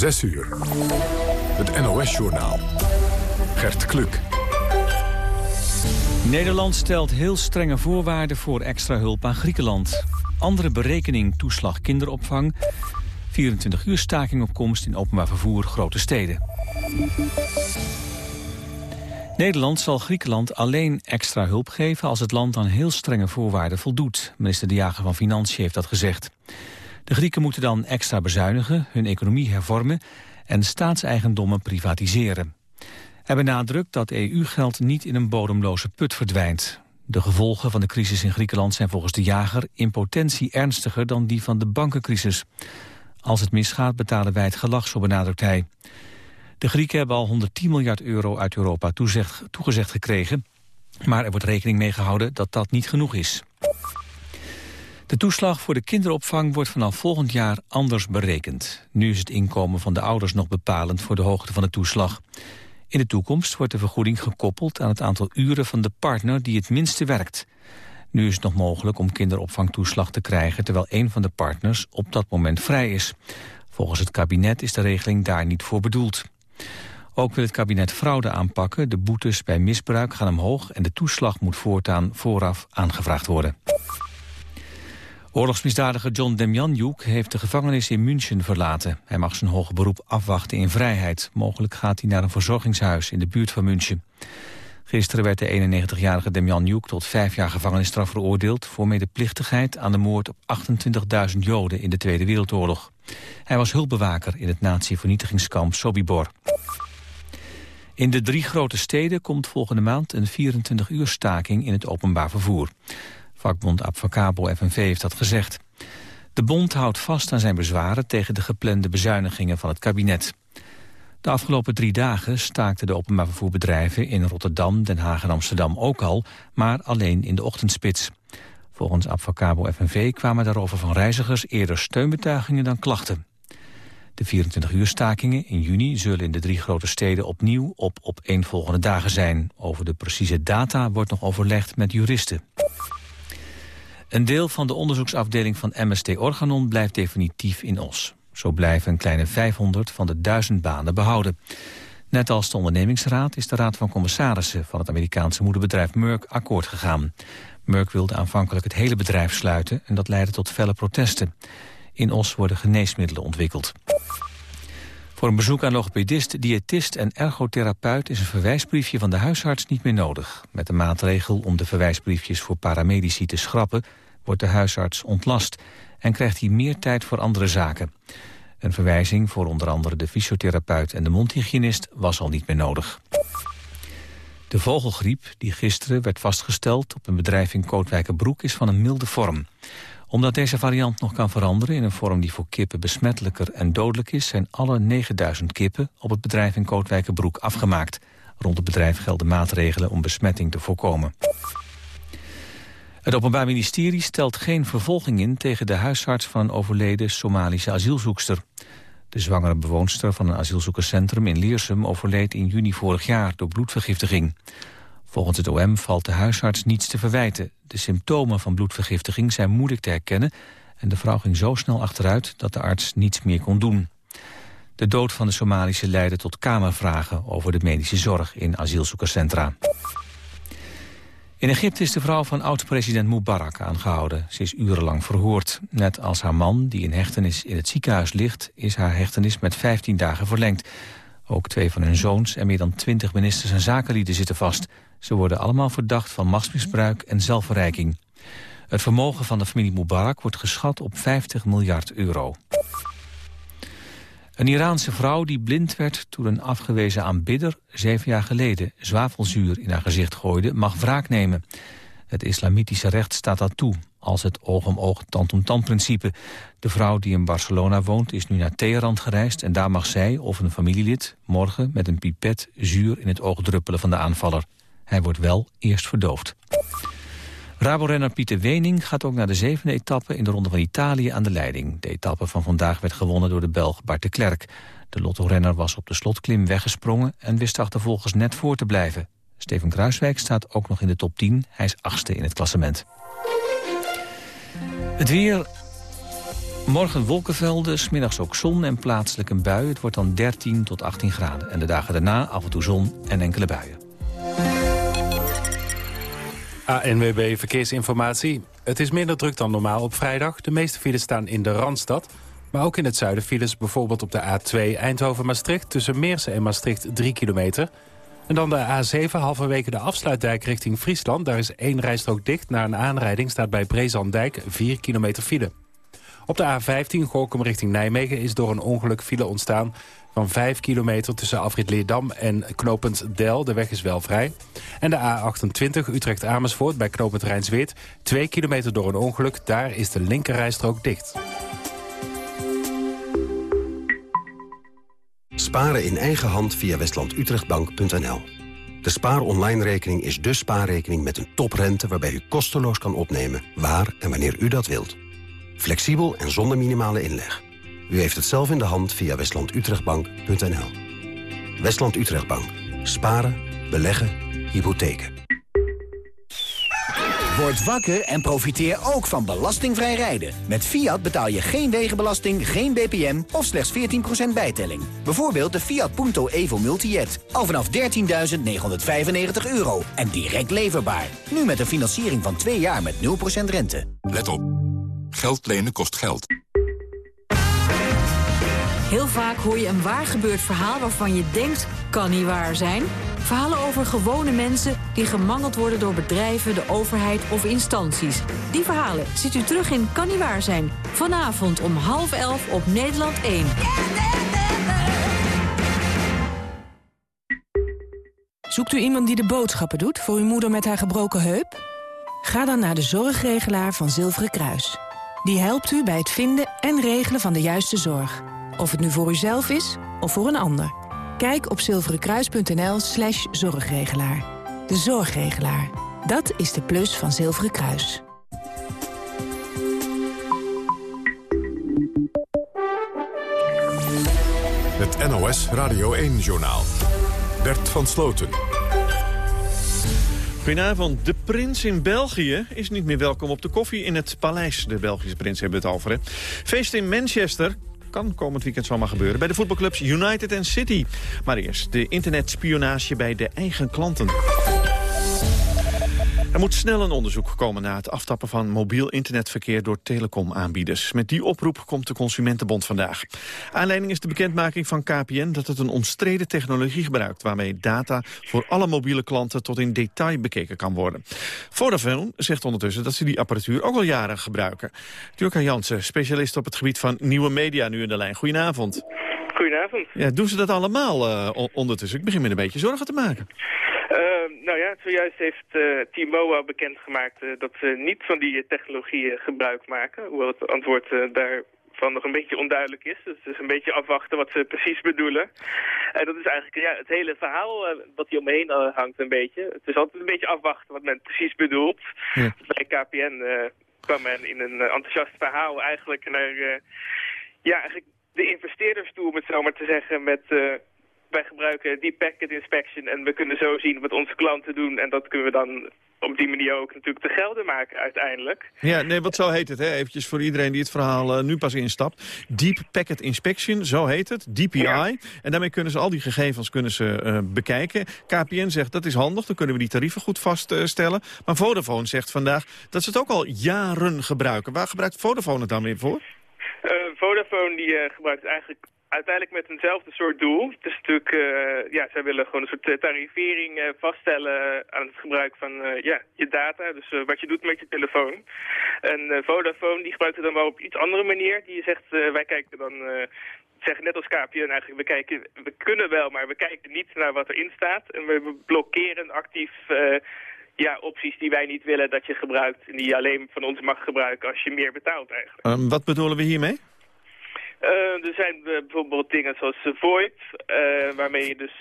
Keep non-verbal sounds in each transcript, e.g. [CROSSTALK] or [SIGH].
6 uur. Het NOS-journaal. Gert Kluk. Nederland stelt heel strenge voorwaarden voor extra hulp aan Griekenland. Andere berekening toeslag kinderopvang. 24 uur staking op komst in openbaar vervoer grote steden. Nederland zal Griekenland alleen extra hulp geven als het land aan heel strenge voorwaarden voldoet. Minister De Jager van Financiën heeft dat gezegd. De Grieken moeten dan extra bezuinigen, hun economie hervormen en staatseigendommen privatiseren. Hij benadrukt dat EU-geld niet in een bodemloze put verdwijnt. De gevolgen van de crisis in Griekenland zijn volgens de jager in potentie ernstiger dan die van de bankencrisis. Als het misgaat betalen wij het gelag, zo benadrukt hij. De Grieken hebben al 110 miljard euro uit Europa toegezegd gekregen. Maar er wordt rekening mee gehouden dat dat niet genoeg is. De toeslag voor de kinderopvang wordt vanaf volgend jaar anders berekend. Nu is het inkomen van de ouders nog bepalend voor de hoogte van de toeslag. In de toekomst wordt de vergoeding gekoppeld aan het aantal uren van de partner die het minste werkt. Nu is het nog mogelijk om kinderopvangtoeslag te krijgen terwijl een van de partners op dat moment vrij is. Volgens het kabinet is de regeling daar niet voor bedoeld. Ook wil het kabinet fraude aanpakken. De boetes bij misbruik gaan omhoog en de toeslag moet voortaan vooraf aangevraagd worden. Oorlogsmisdadiger John Demjanjuk heeft de gevangenis in München verlaten. Hij mag zijn hoge beroep afwachten in vrijheid. Mogelijk gaat hij naar een verzorgingshuis in de buurt van München. Gisteren werd de 91-jarige Demjanjuk tot vijf jaar gevangenisstraf veroordeeld... voor medeplichtigheid aan de moord op 28.000 Joden in de Tweede Wereldoorlog. Hij was hulpbewaker in het nazi-vernietigingskamp Sobibor. In de drie grote steden komt volgende maand een 24-uur staking in het openbaar vervoer. Vakbond Abfacabo FNV heeft dat gezegd. De bond houdt vast aan zijn bezwaren tegen de geplande bezuinigingen van het kabinet. De afgelopen drie dagen staakten de openbaar vervoerbedrijven in Rotterdam, Den Haag en Amsterdam ook al, maar alleen in de ochtendspits. Volgens Abfacabo FNV kwamen daarover van reizigers eerder steunbetuigingen dan klachten. De 24 uur stakingen in juni zullen in de drie grote steden opnieuw op opeenvolgende dagen zijn. Over de precieze data wordt nog overlegd met juristen. Een deel van de onderzoeksafdeling van MST Organon blijft definitief in Os. Zo blijven een kleine 500 van de 1000 banen behouden. Net als de ondernemingsraad is de raad van commissarissen van het Amerikaanse moederbedrijf Merck akkoord gegaan. Merck wilde aanvankelijk het hele bedrijf sluiten en dat leidde tot felle protesten. In Os worden geneesmiddelen ontwikkeld. Voor een bezoek aan logopedist, diëtist en ergotherapeut... is een verwijsbriefje van de huisarts niet meer nodig. Met de maatregel om de verwijsbriefjes voor paramedici te schrappen... wordt de huisarts ontlast en krijgt hij meer tijd voor andere zaken. Een verwijzing voor onder andere de fysiotherapeut en de mondhygiënist was al niet meer nodig. De vogelgriep, die gisteren werd vastgesteld op een bedrijf in Kootwijkerbroek, is van een milde vorm omdat deze variant nog kan veranderen in een vorm die voor kippen besmettelijker en dodelijk is... zijn alle 9000 kippen op het bedrijf in Kootwijkerbroek afgemaakt. Rond het bedrijf gelden maatregelen om besmetting te voorkomen. Het Openbaar Ministerie stelt geen vervolging in tegen de huisarts van een overleden Somalische asielzoekster. De zwangere bewoonster van een asielzoekerscentrum in Leersum overleed in juni vorig jaar door bloedvergiftiging. Volgens het OM valt de huisarts niets te verwijten. De symptomen van bloedvergiftiging zijn moeilijk te herkennen... en de vrouw ging zo snel achteruit dat de arts niets meer kon doen. De dood van de Somalische leidde tot kamervragen over de medische zorg in asielzoekerscentra. In Egypte is de vrouw van oud-president Mubarak aangehouden. Ze is urenlang verhoord. Net als haar man, die in hechtenis in het ziekenhuis ligt... is haar hechtenis met 15 dagen verlengd. Ook twee van hun zoons en meer dan 20 ministers en zakenlieden zitten vast. Ze worden allemaal verdacht van machtsmisbruik en zelfverrijking. Het vermogen van de familie Mubarak wordt geschat op 50 miljard euro. Een Iraanse vrouw die blind werd toen een afgewezen aanbidder... zeven jaar geleden zwavelzuur in haar gezicht gooide, mag wraak nemen. Het islamitische recht staat dat toe, als het oog-om-oog, tand-om-tand principe. De vrouw die in Barcelona woont is nu naar Teheran gereisd... en daar mag zij of een familielid morgen met een pipet zuur in het oog druppelen van de aanvaller. Hij wordt wel eerst verdoofd. Rabo-renner Pieter Wening gaat ook naar de zevende etappe in de Ronde van Italië aan de leiding. De etappe van vandaag werd gewonnen door de Belg Bart de Klerk. De Lotto-renner was op de slotklim weggesprongen en wist achtervolgens net voor te blijven. Steven Kruiswijk staat ook nog in de top 10. Hij is achtste in het klassement. Het weer Morgen wolkenvelden, smiddags ook zon en plaatselijk een bui. Het wordt dan 13 tot 18 graden. En de dagen daarna af en toe zon en enkele buien. ANWB Verkeersinformatie. Het is minder druk dan normaal op vrijdag. De meeste files staan in de Randstad. Maar ook in het zuiden files bijvoorbeeld op de A2 Eindhoven-Maastricht... tussen Meersen en Maastricht 3 kilometer. En dan de A7 halverwege de afsluitdijk richting Friesland. Daar is één rijstrook dicht. Na een aanrijding staat bij Brezandijk 4 kilometer file. Op de A15 Gorkum richting Nijmegen is door een ongeluk file ontstaan... van 5 kilometer tussen Afrit Leerdam en knooppunt Del. De weg is wel vrij. En de A28 Utrecht-Amersfoort bij knooppunt Rijnsweert. 2 kilometer door een ongeluk. Daar is de linkerrijstrook dicht. Sparen in eigen hand via westlandutrechtbank.nl. De Spaar Online rekening is de spaarrekening met een toprente... waarbij u kosteloos kan opnemen waar en wanneer u dat wilt. Flexibel en zonder minimale inleg. U heeft het zelf in de hand via westlandutrechtbank.nl. Westland Utrechtbank. Sparen, beleggen, hypotheken. Word wakker en profiteer ook van belastingvrij rijden. Met Fiat betaal je geen wegenbelasting, geen BPM of slechts 14% bijtelling. Bijvoorbeeld de Fiat Punto Evo Multijet. Al vanaf 13.995 euro en direct leverbaar. Nu met een financiering van 2 jaar met 0% rente. Let op. Geld lenen kost geld. Heel vaak hoor je een waar gebeurd verhaal waarvan je denkt, kan niet waar zijn. Verhalen over gewone mensen die gemangeld worden door bedrijven, de overheid of instanties. Die verhalen ziet u terug in Kan niet waar zijn. Vanavond om half elf op Nederland 1. Zoekt u iemand die de boodschappen doet voor uw moeder met haar gebroken heup? Ga dan naar de zorgregelaar van Zilveren Kruis. Die helpt u bij het vinden en regelen van de juiste zorg. Of het nu voor uzelf is of voor een ander. Kijk op zilverenkruis.nl slash zorgregelaar. De zorgregelaar. Dat is de plus van Zilveren Kruis. Het NOS Radio 1-journaal. Bert van Sloten. Goedenavond. De prins in België is niet meer welkom op de koffie in het paleis. De Belgische prins hebben het over. Hè. Feest in Manchester kan komend weekend zomaar gebeuren bij de voetbalclubs United en City. Maar eerst de internetspionage bij de eigen klanten. Er moet snel een onderzoek komen naar het aftappen van mobiel internetverkeer door telecomaanbieders. Met die oproep komt de Consumentenbond vandaag. Aanleiding is de bekendmaking van KPN dat het een omstreden technologie gebruikt... waarmee data voor alle mobiele klanten tot in detail bekeken kan worden. Vodafone zegt ondertussen dat ze die apparatuur ook al jaren gebruiken. Turka Jansen, specialist op het gebied van nieuwe media, nu in de lijn. Goedenavond. Goedenavond. Ja, doen ze dat allemaal uh, ondertussen? Ik begin me een beetje zorgen te maken. Uh, nou ja, zojuist heeft uh, T-Mobile bekendgemaakt uh, dat ze niet van die technologieën gebruik maken. Hoewel het antwoord daarvan nog een beetje onduidelijk is. Dus het is een beetje afwachten wat ze precies bedoelen. En dat is eigenlijk ja, het hele verhaal wat hier omheen hangt een beetje. Het is altijd een beetje afwachten wat men precies bedoelt. Ja. Bij KPN kwam men in een enthousiast verhaal eigenlijk naar... ja, eigenlijk de investeerders toe, om het zo maar te zeggen, met wij gebruiken die packet inspection en we kunnen zo zien wat onze klanten doen. En dat kunnen we dan op die manier ook natuurlijk te gelden maken uiteindelijk. Ja, nee, wat zo heet het, hè? eventjes voor iedereen die het verhaal uh, nu pas instapt. Deep Packet Inspection, zo heet het, DPI. En daarmee kunnen ze al die gegevens kunnen ze, uh, bekijken. KPN zegt dat is handig, dan kunnen we die tarieven goed vaststellen. maar Vodafone zegt vandaag dat ze het ook al jaren gebruiken. Waar gebruikt Vodafone het dan weer voor? Uh, Vodafone die gebruikt eigenlijk uiteindelijk met eenzelfde soort doel. Het is natuurlijk, uh, ja, zij willen gewoon een soort tarivering uh, vaststellen aan het gebruik van ja, je data. Dus wat je doet met je telefoon. En Vodafone die gebruikt het dan wel op iets andere manier. Die zegt, wij kijken dan, zeggen net als KPN eigenlijk, we, kijken, we kunnen wel, maar we kijken niet naar wat erin staat. En we blokkeren actief ja, opties die wij niet willen dat je gebruikt. En die je alleen van ons mag gebruiken als je meer betaalt eigenlijk. Um, wat bedoelen we hiermee? Uh, er zijn uh, bijvoorbeeld dingen zoals uh, VoIP, waarmee je dus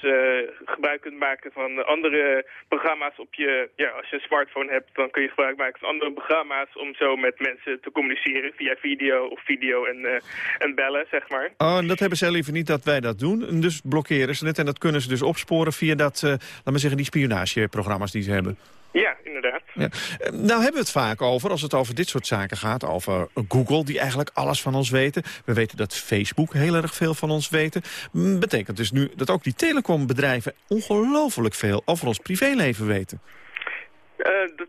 gebruik kunt maken van andere programma's op je... Ja, als je een smartphone hebt, dan kun je gebruik maken van andere programma's om zo met mensen te communiceren via video of video en, en bellen, zeg maar. Oh, en dat hebben zij liever niet dat wij dat doen, en dus blokkeren ze het en dat kunnen ze dus opsporen via dat, laat maar zeggen, die spionageprogramma's die ze hebben. Ja, inderdaad. Eh, nou hebben we het vaak over, als het over dit soort zaken gaat... over Google, die eigenlijk alles van ons weten. We weten dat Facebook heel erg veel van ons weten. Betekent dus nu dat ook die telecombedrijven... ongelooflijk veel over ons privéleven weten. Uh, dat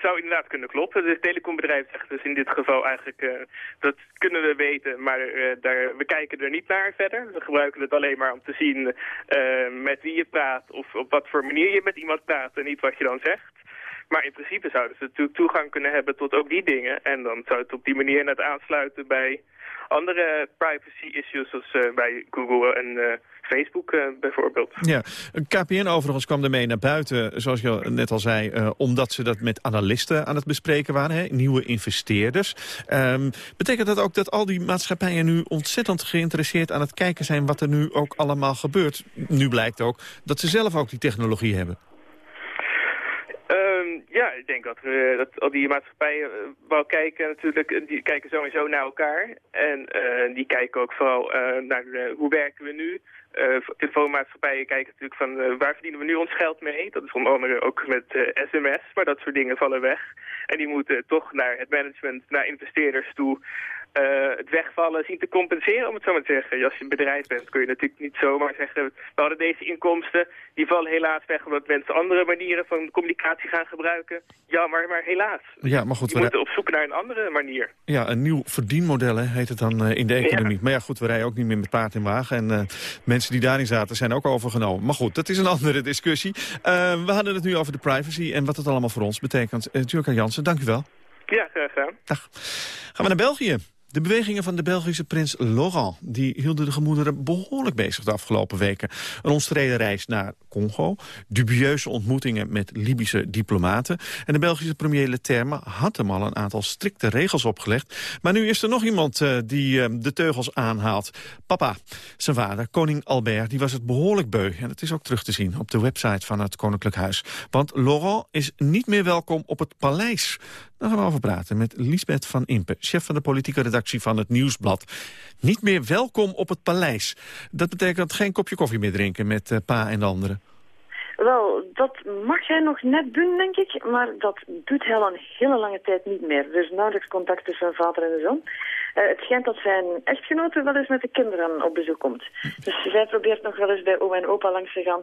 zou inderdaad kunnen kloppen. De telecombedrijf zegt dus in dit geval eigenlijk... Uh, dat kunnen we weten, maar daar, we kijken er niet naar verder. We gebruiken het alleen maar om te zien met wie je praat... of op wat voor manier je met iemand praat en niet wat je dan zegt. Maar in principe zouden ze natuurlijk toegang kunnen hebben tot ook die dingen. En dan zou het op die manier net aansluiten bij andere privacy issues... zoals uh, bij Google en uh, Facebook uh, bijvoorbeeld. Ja, KPN overigens kwam ermee naar buiten, zoals je net al zei... omdat ze dat met analisten aan het bespreken waren, hè? nieuwe investeerders. Um, betekent dat ook dat al die maatschappijen nu ontzettend geïnteresseerd aan het kijken zijn... wat er nu ook allemaal gebeurt? Nu blijkt ook dat ze zelf ook die technologie hebben. Ik denk dat, we, dat al die maatschappijen uh, wel kijken natuurlijk, die kijken sowieso naar elkaar. En uh, die kijken ook vooral uh, naar hoe werken we nu. telefoonmaatschappijen kijken natuurlijk van waar verdienen we nu ons geld mee. Dat is onder andere ook met sms, maar dat soort dingen vallen weg. En die moeten toch naar het management, naar investeerders toe uh, het wegvallen zien te compenseren, om het zo maar te zeggen. Als je een bedrijf bent, kun je natuurlijk niet zomaar zeggen... we hadden deze inkomsten, die vallen helaas weg... omdat mensen andere manieren van communicatie gaan gebruiken. Jammer, maar helaas. Ja, maar goed, we moeten op zoek naar een andere manier. Ja, een nieuw verdienmodel heet het dan uh, in de economie. Maar ja, goed, we rijden ook niet meer met paard in wagen. En uh, mensen die daarin zaten zijn ook overgenomen. Maar goed, dat is een [LAUGHS] andere discussie. we hadden het nu over de privacy en wat het allemaal voor ons betekent. Uh, Tjurka Jansen, dank u wel. Ja, graag gedaan. Dag. Gaan we naar België. De bewegingen van de Belgische prins Laurent die hielden de gemoederen behoorlijk bezig de afgelopen weken. Een omstreden reis naar Congo, dubieuze ontmoetingen met Libische diplomaten... en de Belgische premier Leterme had hem al een aantal strikte regels opgelegd. Maar nu is er nog iemand uh, die uh, de teugels aanhaalt. Papa, zijn vader, koning Albert, die was het behoorlijk beu. En het is ook terug te zien op de website van het Koninklijk Huis. Want Laurent is niet meer welkom op het paleis. Daar gaan we over praten met Lisbeth van Impe, chef van de politieke redactie van het Nieuwsblad. Niet meer welkom op het paleis. Dat betekent geen kopje koffie meer drinken met uh, pa en de anderen. Wel, dat mag hij nog net doen, denk ik. Maar dat doet hij al een hele lange tijd niet meer. Dus nauwelijks contact tussen vader en zoon. Uh, het schijnt dat zijn echtgenote wel eens met de kinderen op bezoek komt. Dus zij probeert nog wel eens bij oma en opa langs te gaan.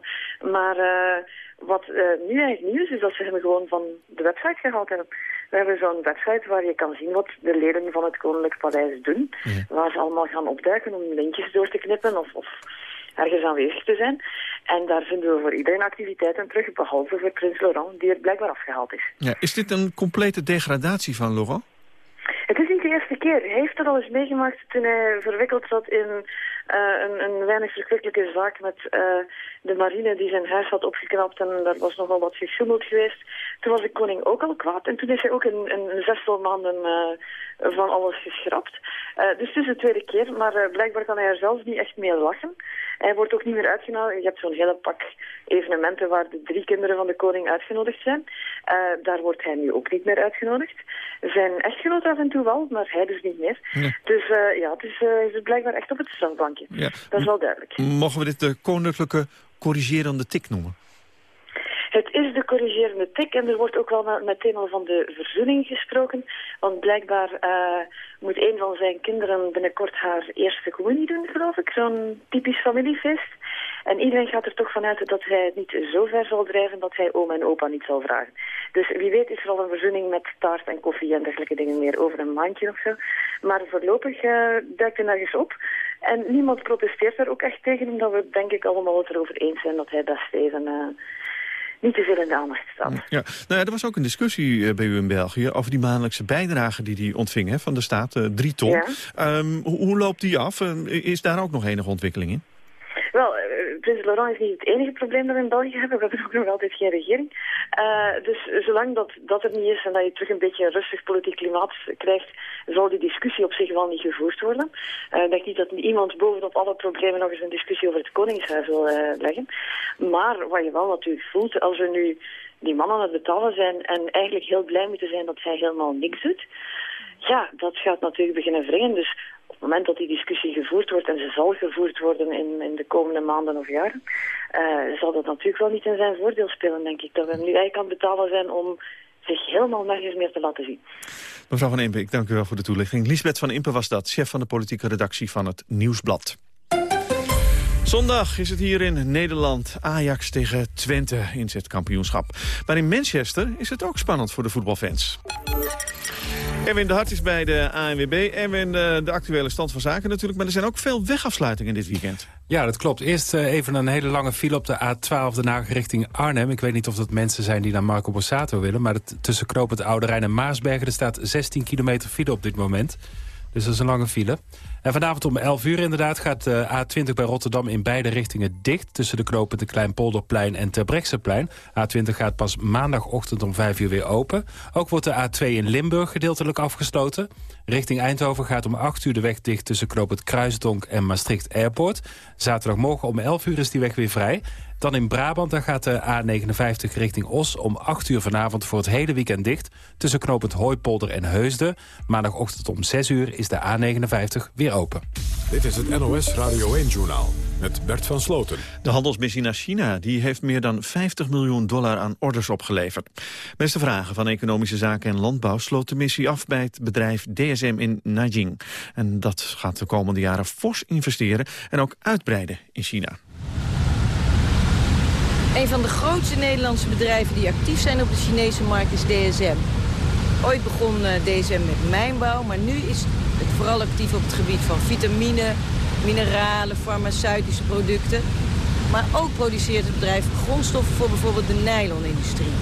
Maar uh, wat nu eigenlijk nieuws is dat ze hem gewoon van de website gehaald hebben. We hebben zo'n website waar je kan zien wat de leden van het Koninklijk Paleis doen. Waar ze allemaal gaan opduiken om lintjes door te knippen of, of ergens aanwezig te zijn. En daar vinden we voor iedereen activiteiten terug, behalve voor Prins Laurent, die er blijkbaar afgehaald is. Ja, is dit een complete degradatie van Laurent? Het is niet de eerste keer. Hij heeft dat al eens meegemaakt toen hij verwikkeld zat in uh, een, een weinig verschrikkelijke zaak met uh, de marine die zijn huis had opgeknapt en daar was nogal wat gesjoemeld geweest. Toen was de koning ook al kwaad en toen is hij ook in, in zestal maanden uh, van alles geschrapt. dus het is de tweede keer, maar blijkbaar kan hij er zelf niet echt mee lachen. Hij wordt ook niet meer uitgenodigd. Je hebt zo'n hele pak evenementen waar de drie kinderen van de koning uitgenodigd zijn. Uh, daar wordt hij nu ook niet meer uitgenodigd. Zijn echtgenoot af en toe wel, maar hij dus niet meer. Dus uh, ja, het is, uh, is blijkbaar echt op het strandbankje. Ja. Dat is wel duidelijk. Mogen we dit de koninklijke corrigerende tik noemen? Het is de corrigerende tik en er wordt ook wel meteen al van de verzoening gesproken. Want blijkbaar uh, moet een van zijn kinderen binnenkort haar eerste communie doen, geloof ik. Zo'n typisch familiefeest. En iedereen gaat er toch vanuit dat hij het niet zo ver zal drijven dat hij oma en opa niet zal vragen. Dus wie weet is er al een verzoening met taart en koffie en dergelijke dingen meer over een maandje of zo. Maar voorlopig uh, duikt er nergens op. En niemand protesteert daar ook echt tegen, omdat we denk ik allemaal het erover eens zijn dat hij best even... Uh, niet te veel in de staat. Ja. Nou ja, er was ook een discussie eh, bij u in België over die maandelijkse bijdrage die hij ontving hè, van de staat, uh, drie ton. Ja. Um, hoe loopt die af? Uh, is daar ook nog enige ontwikkeling in? Wel, uh, Prins Laurent is niet het enige probleem dat we in België hebben. We hebben ook nog altijd geen regering. Uh, dus zolang dat, dat er niet is en dat je terug een beetje een rustig politiek klimaat krijgt, zal die discussie op zich wel niet gevoerd worden. Uh, ik denk niet dat iemand bovenop alle problemen nog eens een discussie over het Koningshuis wil leggen. Maar wat je wel natuurlijk voelt, als we nu die man aan het betalen zijn en eigenlijk heel blij moeten zijn dat hij helemaal niks doet, ja, dat gaat natuurlijk beginnen wringen. Dus op het moment dat die discussie gevoerd wordt, en ze zal gevoerd worden in, in de komende maanden of jaren, uh, zal dat natuurlijk wel niet in zijn voordeel spelen, denk ik. Dat we hem nu eigenlijk het betalen zijn om zich helemaal nergens meer te laten zien. Mevrouw Van Impe, ik dank u wel voor de toelichting. Lisbeth van Impe was dat, chef van de politieke redactie van het Nieuwsblad. Zondag is het hier in Nederland Ajax tegen Twente in het kampioenschap. Maar in Manchester is het ook spannend voor de voetbalfans. Erwin de Hart is bij de ANWB. Erwin, de, eh, de actuele stand van zaken natuurlijk. Maar er zijn ook veel wegafsluitingen dit weekend. Ja, dat klopt. Eerst uh, even een hele lange file op de A12 de richting Arnhem. Ik weet niet of dat mensen zijn die naar Marco Borsato willen... maar tussen Knoop het Oude Rijn en Maasbergen... er staat 16 kilometer file op dit moment. Dus dat is een lange file. En vanavond om 11 uur inderdaad gaat de A20 bij Rotterdam in beide richtingen dicht... tussen de knopen de Kleinpolderplein en Terbrechtseplein. A20 gaat pas maandagochtend om 5 uur weer open. Ook wordt de A2 in Limburg gedeeltelijk afgesloten. Richting Eindhoven gaat om 8 uur de weg dicht tussen knoop het Kruisdonk en Maastricht Airport. Zaterdagmorgen om 11 uur is die weg weer vrij. Dan in Brabant dan gaat de A59 richting Os om 8 uur vanavond voor het hele weekend dicht. Tussen knooppunt Hooipolder en Heusden. Maandagochtend om 6 uur is de A59 weer open. Dit is het NOS Radio 1-journaal met Bert van Sloten. De handelsmissie naar China die heeft meer dan 50 miljoen dollar aan orders opgeleverd. Minister Vragen van Economische Zaken en Landbouw sloot de missie af bij het bedrijf DSM in Nanjing. En dat gaat de komende jaren fors investeren en ook uitbreiden in China. Een van de grootste Nederlandse bedrijven die actief zijn op de Chinese markt is DSM. Ooit begon eh, DSM met mijnbouw, maar nu is het vooral actief op het gebied van vitamine, mineralen, farmaceutische producten. Maar ook produceert het bedrijf grondstoffen voor bijvoorbeeld de nylonindustrie.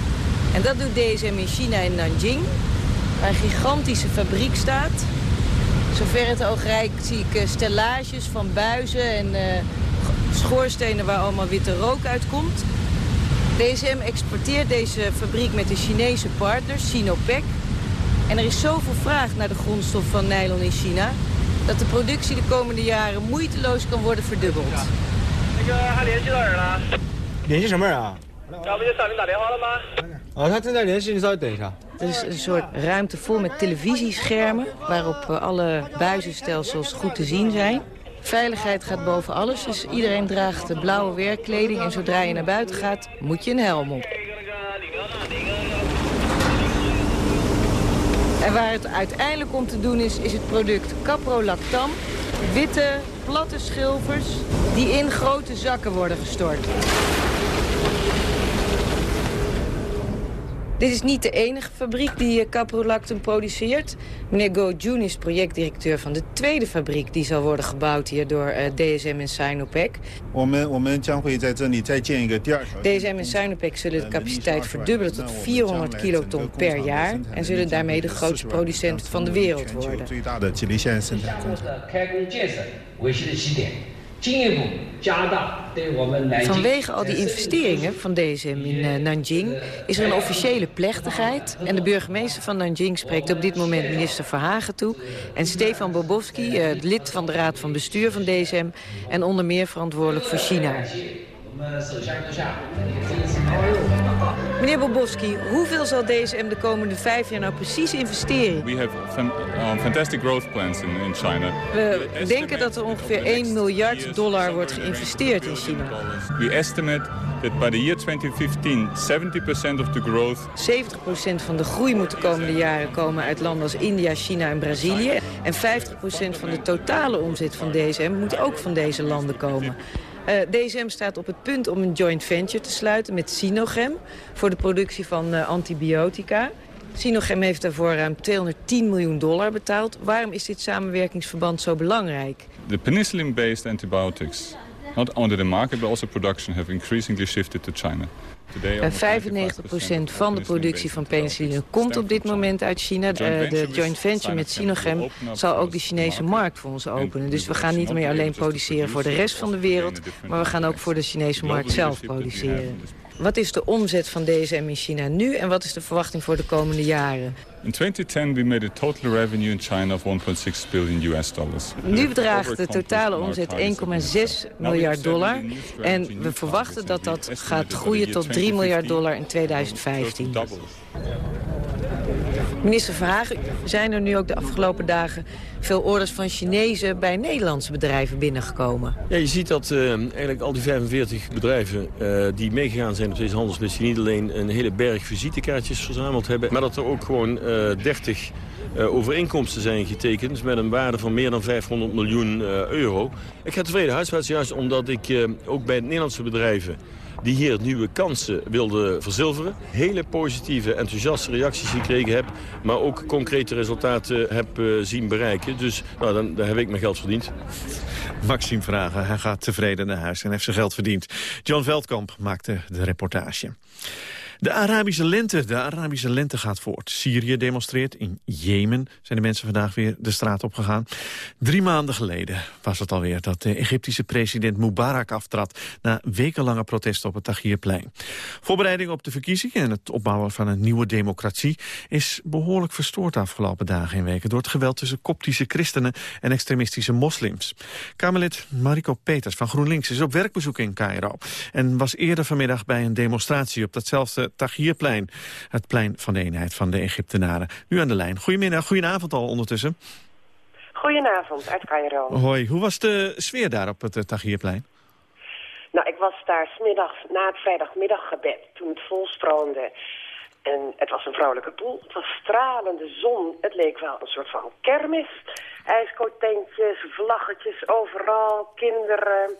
En dat doet DSM in China in Nanjing, waar een gigantische fabriek staat. Zover het oog reikt zie ik eh, stellages van buizen en uh, schoorstenen waar allemaal witte rook uitkomt. DSM exporteert deze fabriek met de Chinese partner, Sinopec. En er is zoveel vraag naar de grondstof van nylon in China... dat de productie de komende jaren moeiteloos kan worden verdubbeld. Er is een soort ruimte vol met televisieschermen... waarop eh, alle buizenstelsels goed te zien zijn. Veiligheid gaat boven alles, dus iedereen draagt de blauwe werkkleding... en zodra je naar buiten gaat, moet je een helm op. En waar het uiteindelijk om te doen is, is het product caprolactam. Witte, platte schilfers die in grote zakken worden gestort. Dit is niet de enige fabriek die eh, caprolactum produceert. Meneer Go Jun is projectdirecteur van de tweede fabriek... die zal worden gebouwd hier door uh, DSM en Sinopec. DSM en Sinopec zullen de capaciteit verdubbelen tot 400 kiloton per jaar... en zullen daarmee de grootste producent van de wereld worden. Vanwege al die investeringen van DSM in uh, Nanjing is er een officiële plechtigheid. En de burgemeester van Nanjing spreekt op dit moment minister Verhagen toe. En Stefan Bobowski, lid van de raad van bestuur van DSM... en onder meer verantwoordelijk voor China. Meneer Bobowski, hoeveel zal DSM de komende vijf jaar nou precies investeren? We have um, fantastic growth plans in, in China. We denken dat er ongeveer 1 miljard dollar wordt geïnvesteerd in China. We estimate that by the year 2015 70% of the growth 70% van de groei moet de komende jaren komen uit landen als India, China en Brazilië. En 50% van de totale omzet van DSM moet ook van deze landen komen. Uh, DSM staat op het punt om een joint venture te sluiten met Sinochem... voor de productie van uh, antibiotica. Sinochem heeft daarvoor ruim 210 miljoen dollar betaald. Waarom is dit samenwerkingsverband zo belangrijk? The penicillin-based antibiotics, not only the market but also production, have increasingly shifted to China. 95% van de productie van penicilline komt op dit moment uit China. De, de joint venture met Sinochem zal ook de Chinese markt voor ons openen. Dus we gaan niet meer alleen produceren voor de rest van de wereld... maar we gaan ook voor de Chinese markt zelf produceren. Wat is de omzet van DSM in China nu en wat is de verwachting voor de komende jaren? In 2010 we made a total revenue in China of 1.6 billion US dollars. Nu bedraagt de totale omzet 1,6 miljard dollar en we verwachten dat dat gaat groeien tot 3 miljard dollar in 2015. Minister Verhagen, zijn er nu ook de afgelopen dagen veel orders van Chinezen bij Nederlandse bedrijven binnengekomen? Ja, je ziet dat uh, eigenlijk al die 45 bedrijven uh, die meegegaan zijn op deze handelsmissie niet alleen een hele berg visitekaartjes verzameld hebben, maar dat er ook gewoon uh, 30 uh, overeenkomsten zijn getekend met een waarde van meer dan 500 miljoen euro. Ik ga tevreden huiswaarts juist omdat ik ook bij Nederlandse bedrijven die hier nieuwe kansen wilden verzilveren. Hele positieve, enthousiaste reacties gekregen heb. Maar ook concrete resultaten heb uh, zien bereiken. Dus nou, dan, dan heb ik mijn geld verdiend. Maxime Vragen, hij gaat tevreden naar huis en heeft zijn geld verdiend. John Veldkamp maakte de reportage. De Arabische lente, de Arabische lente gaat voort. Syrië demonstreert, in Jemen zijn de mensen vandaag weer de straat op gegaan. Drie maanden geleden was het alweer dat de Egyptische president Mubarak aftrad... na wekenlange protesten op het Tahrirplein. Voorbereiding op de verkiezingen en het opbouwen van een nieuwe democratie... is behoorlijk verstoord de afgelopen dagen en weken... door het geweld tussen koptische christenen en extremistische moslims. Kamerlid Mariko Peters van GroenLinks is op werkbezoek in Cairo... en was eerder vanmiddag bij een demonstratie op datzelfde Tahrirplein. Het plein van de eenheid van de Egyptenaren. Nu aan de lijn. Goedemiddag, goedenavond al ondertussen. Goedenavond, uit Cairo. Hoi, hoe was de sfeer daar op het uh, Tahrirplein? Nou, ik was daar smiddags na het vrijdagmiddaggebed, toen het volstroomde. En het was een vrouwelijke poel. Het was stralende zon. Het leek wel een soort van kermis. IJskootentjes, vlaggetjes overal, kinderen.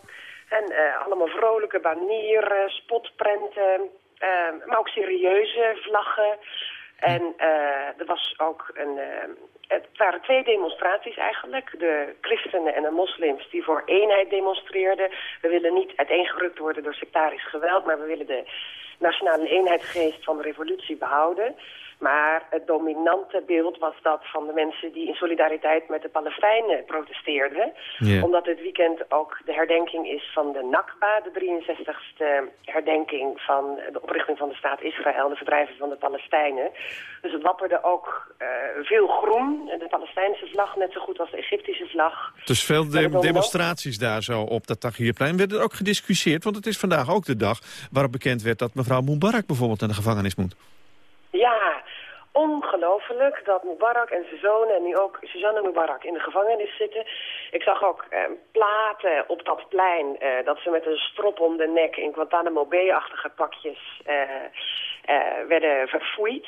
En uh, allemaal vrolijke banieren, spotprenten. Uh, maar ook serieuze vlaggen. En uh, er was ook een... Uh, het waren twee demonstraties eigenlijk. De christenen en de moslims die voor eenheid demonstreerden. We willen niet uiteengerukt worden door sectarisch geweld... maar we willen de nationale eenheidsgeest van de revolutie behouden. Maar het dominante beeld was dat van de mensen die in solidariteit met de Palestijnen protesteerden. Yeah. Omdat dit weekend ook de herdenking is van de Nakba, de 63ste herdenking van de oprichting van de staat Israël, de verdrijving van de Palestijnen. Dus het wapperde ook uh, veel groen, de Palestijnse vlag net zo goed als de Egyptische vlag. Dus veel de demonstraties daar zo op dat Tahrirplein. Werd er ook gediscussieerd, want het is vandaag ook de dag waarop bekend werd dat mevrouw Mubarak bijvoorbeeld naar de gevangenis moet. Ja, ongelooflijk dat Mubarak en zijn zonen en nu ook Suzanne Mubarak in de gevangenis zitten. Ik zag ook eh, platen op dat plein eh, dat ze met een strop om de nek in Guantanamo Bay-achtige pakjes eh, werden verfoeid.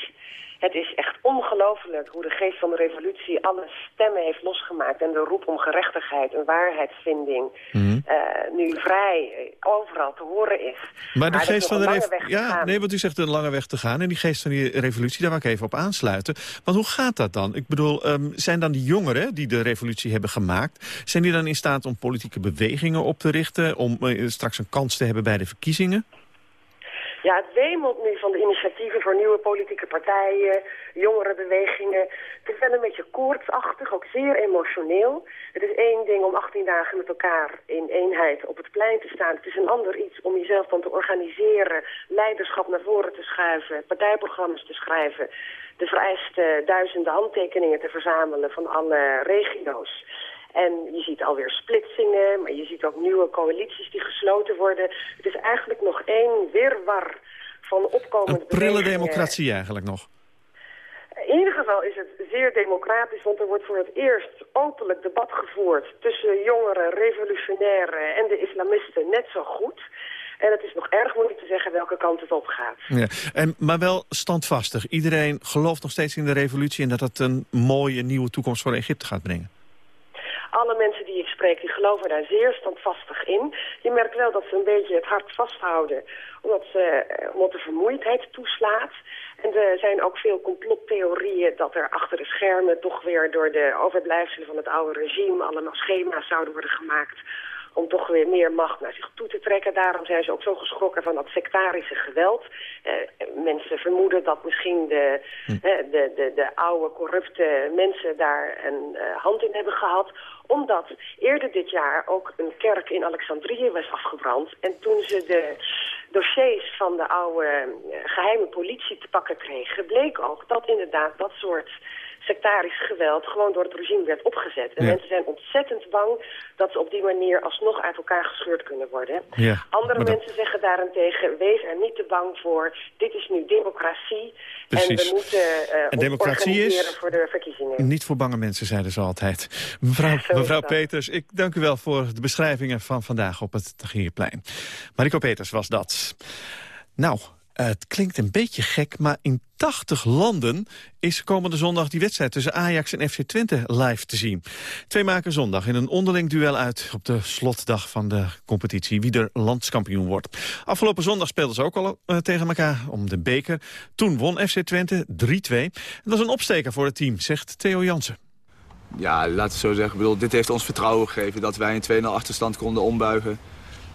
Het is echt ongelooflijk hoe de geest van de revolutie alle stemmen heeft losgemaakt. En de roep om gerechtigheid en waarheidsvinding mm -hmm. uh, nu vrij overal te horen is. Maar de maar geest van de revolutie... Ja, nee, want u zegt een lange weg te gaan. En die geest van die revolutie, daar wil ik even op aansluiten. Want hoe gaat dat dan? Ik bedoel, um, zijn dan die jongeren die de revolutie hebben gemaakt... zijn die dan in staat om politieke bewegingen op te richten... om uh, straks een kans te hebben bij de verkiezingen? Ja, het wemelt nu van de initiatieven voor nieuwe politieke partijen, jongerenbewegingen. Het is wel een beetje koortsachtig, ook zeer emotioneel. Het is één ding om 18 dagen met elkaar in eenheid op het plein te staan. Het is een ander iets om jezelf dan te organiseren, leiderschap naar voren te schuiven, partijprogramma's te schrijven, de vereiste duizenden handtekeningen te verzamelen van alle regio's. En je ziet alweer splitsingen, maar je ziet ook nieuwe coalities die gesloten worden. Het is eigenlijk nog één wirwar van opkomende Een prille democratie eigenlijk nog. In ieder geval is het zeer democratisch, want er wordt voor het eerst openlijk debat gevoerd tussen jongeren, revolutionairen en de islamisten net zo goed. En het is nog erg moeilijk te zeggen welke kant het op gaat. Ja, en, maar wel standvastig. Iedereen gelooft nog steeds in de revolutie en dat het een mooie nieuwe toekomst voor Egypte gaat brengen. Alle mensen die ik spreek, die geloven daar zeer standvastig in. Je merkt wel dat ze een beetje het hart vasthouden, omdat, ze, omdat de vermoeidheid toeslaat. En er zijn ook veel complottheorieën dat er achter de schermen toch weer door de overblijfselen van het oude regime allemaal schema's zouden worden gemaakt om toch weer meer macht naar zich toe te trekken. Daarom zijn ze ook zo geschrokken van dat sectarische geweld. Eh, mensen vermoeden dat misschien de, hm. eh, de, de, de oude corrupte mensen daar een uh, hand in hebben gehad omdat eerder dit jaar ook een kerk in Alexandrië was afgebrand. En toen ze de dossiers van de oude geheime politie te pakken kregen... bleek ook dat inderdaad dat soort sectarisch geweld gewoon door het regime werd opgezet. En Ja. mensen zijn ontzettend bang dat ze op die manier alsnog uit elkaar gescheurd kunnen worden. Ja, Andere dat- mensen zeggen daarentegen, wees er niet te bang voor. Dit is nu democratie en we moeten En ons democratie is- voor de verkiezingen. Niet voor bange mensen, zeiden ze altijd. Mevrouw, mevrouw. Peters, ik dank u wel voor de beschrijvingen van vandaag op het Tagierplein. Mariko Peters was dat. Nou, het klinkt een beetje gek, maar in 80 landen is komende zondag die wedstrijd tussen Ajax en FC Twente live te zien. Twee maken zondag in een onderling duel uit op de slotdag van de competitie, wie er landskampioen wordt. Afgelopen zondag speelden ze ook al eh, tegen elkaar om de beker. Toen won FC Twente 3-2. Het was een opsteker voor het team, zegt Theo Jansen. Ja, laat het zo zeggen. Bedoel, dit heeft ons vertrouwen gegeven dat wij een 2-0 achterstand konden ombuigen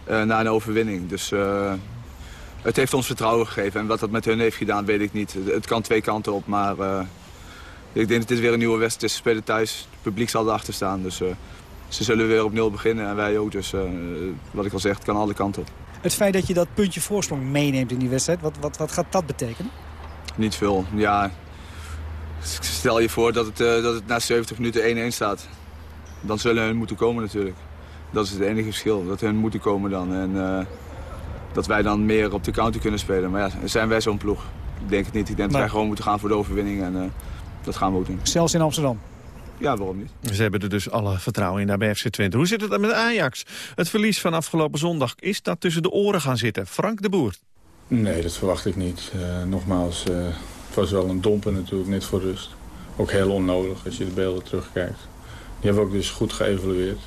eh, naar een overwinning. Dus eh, het heeft ons vertrouwen gegeven. En wat dat met hun heeft gedaan, weet ik niet. Het kan twee kanten op, maar eh, ik denk dat dit weer een nieuwe wedstrijd is. Ze spelen thuis, het publiek zal erachter staan. Dus eh, ze zullen weer op nul beginnen en wij ook. Dus eh, wat ik al zeg, het kan alle kanten op. Het feit dat je dat puntje voorsprong meeneemt in die wedstrijd, wat, wat, wat gaat dat betekenen? Niet veel, ja. Stel je voor dat het, dat het na 70 minuten 1-1 staat. Dan zullen hun moeten komen natuurlijk. Dat is het enige verschil, dat hun moeten komen dan. En dat wij dan meer op de counter kunnen spelen. Maar ja, zijn wij zo'n ploeg? Ik denk het niet. Ik denk dat Nee. wij gewoon moeten gaan voor de overwinning. En eh, dat gaan we ook doen. Zelfs in Amsterdam. Ja, waarom niet? Ze hebben er dus alle vertrouwen in daar bij FC Twente. Hoe zit het dan met Ajax? Het verlies van afgelopen zondag, is dat tussen de oren gaan zitten? Frank de Boer. Nee, dat verwacht ik niet. Eh, nogmaals, eh, het was wel een domper natuurlijk, net voor rust. Ook heel onnodig als je de beelden terugkijkt. Die hebben we ook dus goed geëvalueerd.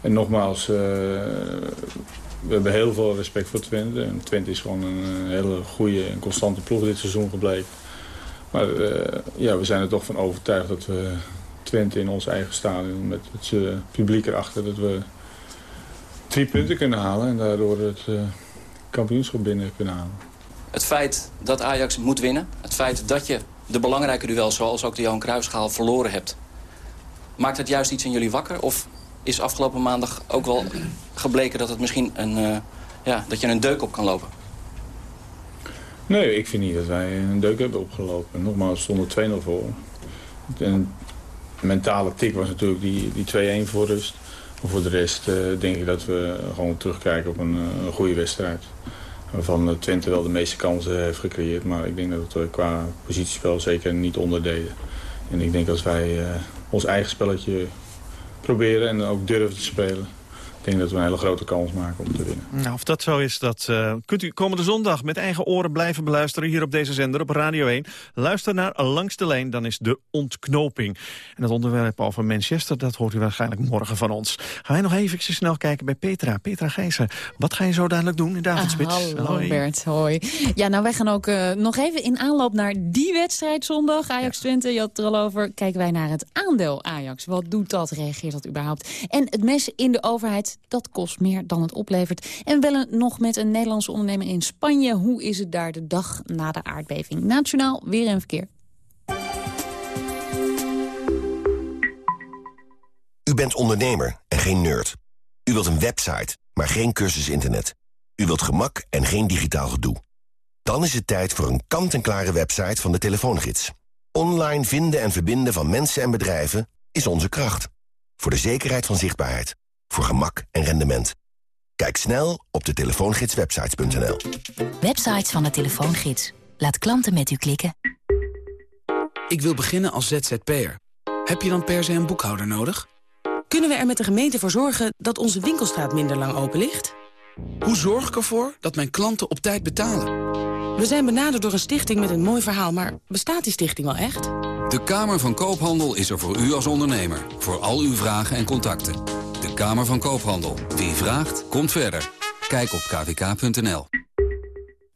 En nogmaals, eh, we hebben heel veel respect voor Twente. En Twente is gewoon een eh, hele goede en constante ploeg dit seizoen gebleken. Maar eh, ja, we zijn er toch van overtuigd dat we Twente in ons eigen stadion... met het eh, publiek erachter, dat we drie punten kunnen halen... en daardoor het kampioenschap binnen kunnen halen. Het feit dat Ajax moet winnen, het feit dat je de belangrijke duels... zoals ook de Johan Cruijffschaal verloren hebt... maakt het juist iets in jullie wakker? Of is afgelopen maandag ook wel gebleken dat het misschien een, eh, ja, dat je een deuk op kan lopen? Nee, ik vind niet dat wij een deuk hebben opgelopen. Nogmaals, stonden 2-0 voor. En de mentale tik was natuurlijk die, die 2-1 voor rust. Maar voor de rest eh, denk ik dat we gewoon terugkijken op een, eh, een goede wedstrijd. Waarvan Twente wel de meeste kansen heeft gecreëerd. Maar ik denk dat we qua positiespel zeker niet onderdeden. En ik denk als wij ons eigen spelletje proberen en ook durven te spelen... ik denk dat we een hele grote kans maken om te winnen. Nou, of dat zo is, dat eh, kunt u komende zondag met eigen oren blijven beluisteren... hier op deze zender op Radio 1. Luister naar Langs de Lijn, dan is de ontknoping. En het onderwerp over Manchester, dat hoort u waarschijnlijk morgen van ons. Gaan wij nog even snel kijken bij Petra. Petra Gijzer, wat ga je zo dadelijk doen in de avondspits? Hallo Hoi. Bert, hoi. Ja, nou wij gaan ook eh, nog even in aanloop naar die wedstrijd zondag. Ajax Twente, je had het er al over. Kijken wij naar het aandeel Ajax. Wat doet dat? Reageert dat überhaupt? En het mes in de overheid, dat kost meer dan het oplevert. En we bellen nog met een Nederlandse ondernemer in Spanje. Hoe is het daar de dag na de aardbeving? Nationaal weer en verkeer. U bent ondernemer en geen nerd. U wilt een website, maar geen cursus internet. U wilt gemak en geen digitaal gedoe. Dan is het tijd voor een kant-en-klare website van de telefoongids. Online vinden en verbinden van mensen en bedrijven is onze kracht. Voor de zekerheid van zichtbaarheid. Voor gemak en rendement. Kijk snel op de telefoongidswebsites.nl. Websites van de telefoongids. Laat klanten met u klikken. Ik wil beginnen als ZZP'er. Heb je dan per se een boekhouder nodig? Kunnen we er met de gemeente voor zorgen dat onze winkelstraat minder lang open ligt? Hoe zorg ik ervoor dat mijn klanten op tijd betalen? We zijn benaderd door een stichting met een mooi verhaal, maar bestaat die stichting wel echt? De Kamer van Koophandel is er voor u als ondernemer. Voor al uw vragen en contacten. Kamer van Koophandel. Wie vraagt, komt verder. Kijk op kvk.nl.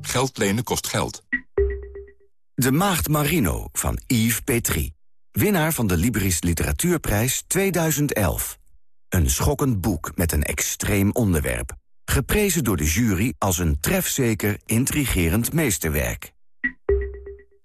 Geld lenen kost geld. De Maagd Marino van Yves Petrie. Winnaar van de Libris Literatuurprijs 2011. Een schokkend boek met een extreem onderwerp. Geprezen door de jury als een trefzeker, intrigerend meesterwerk.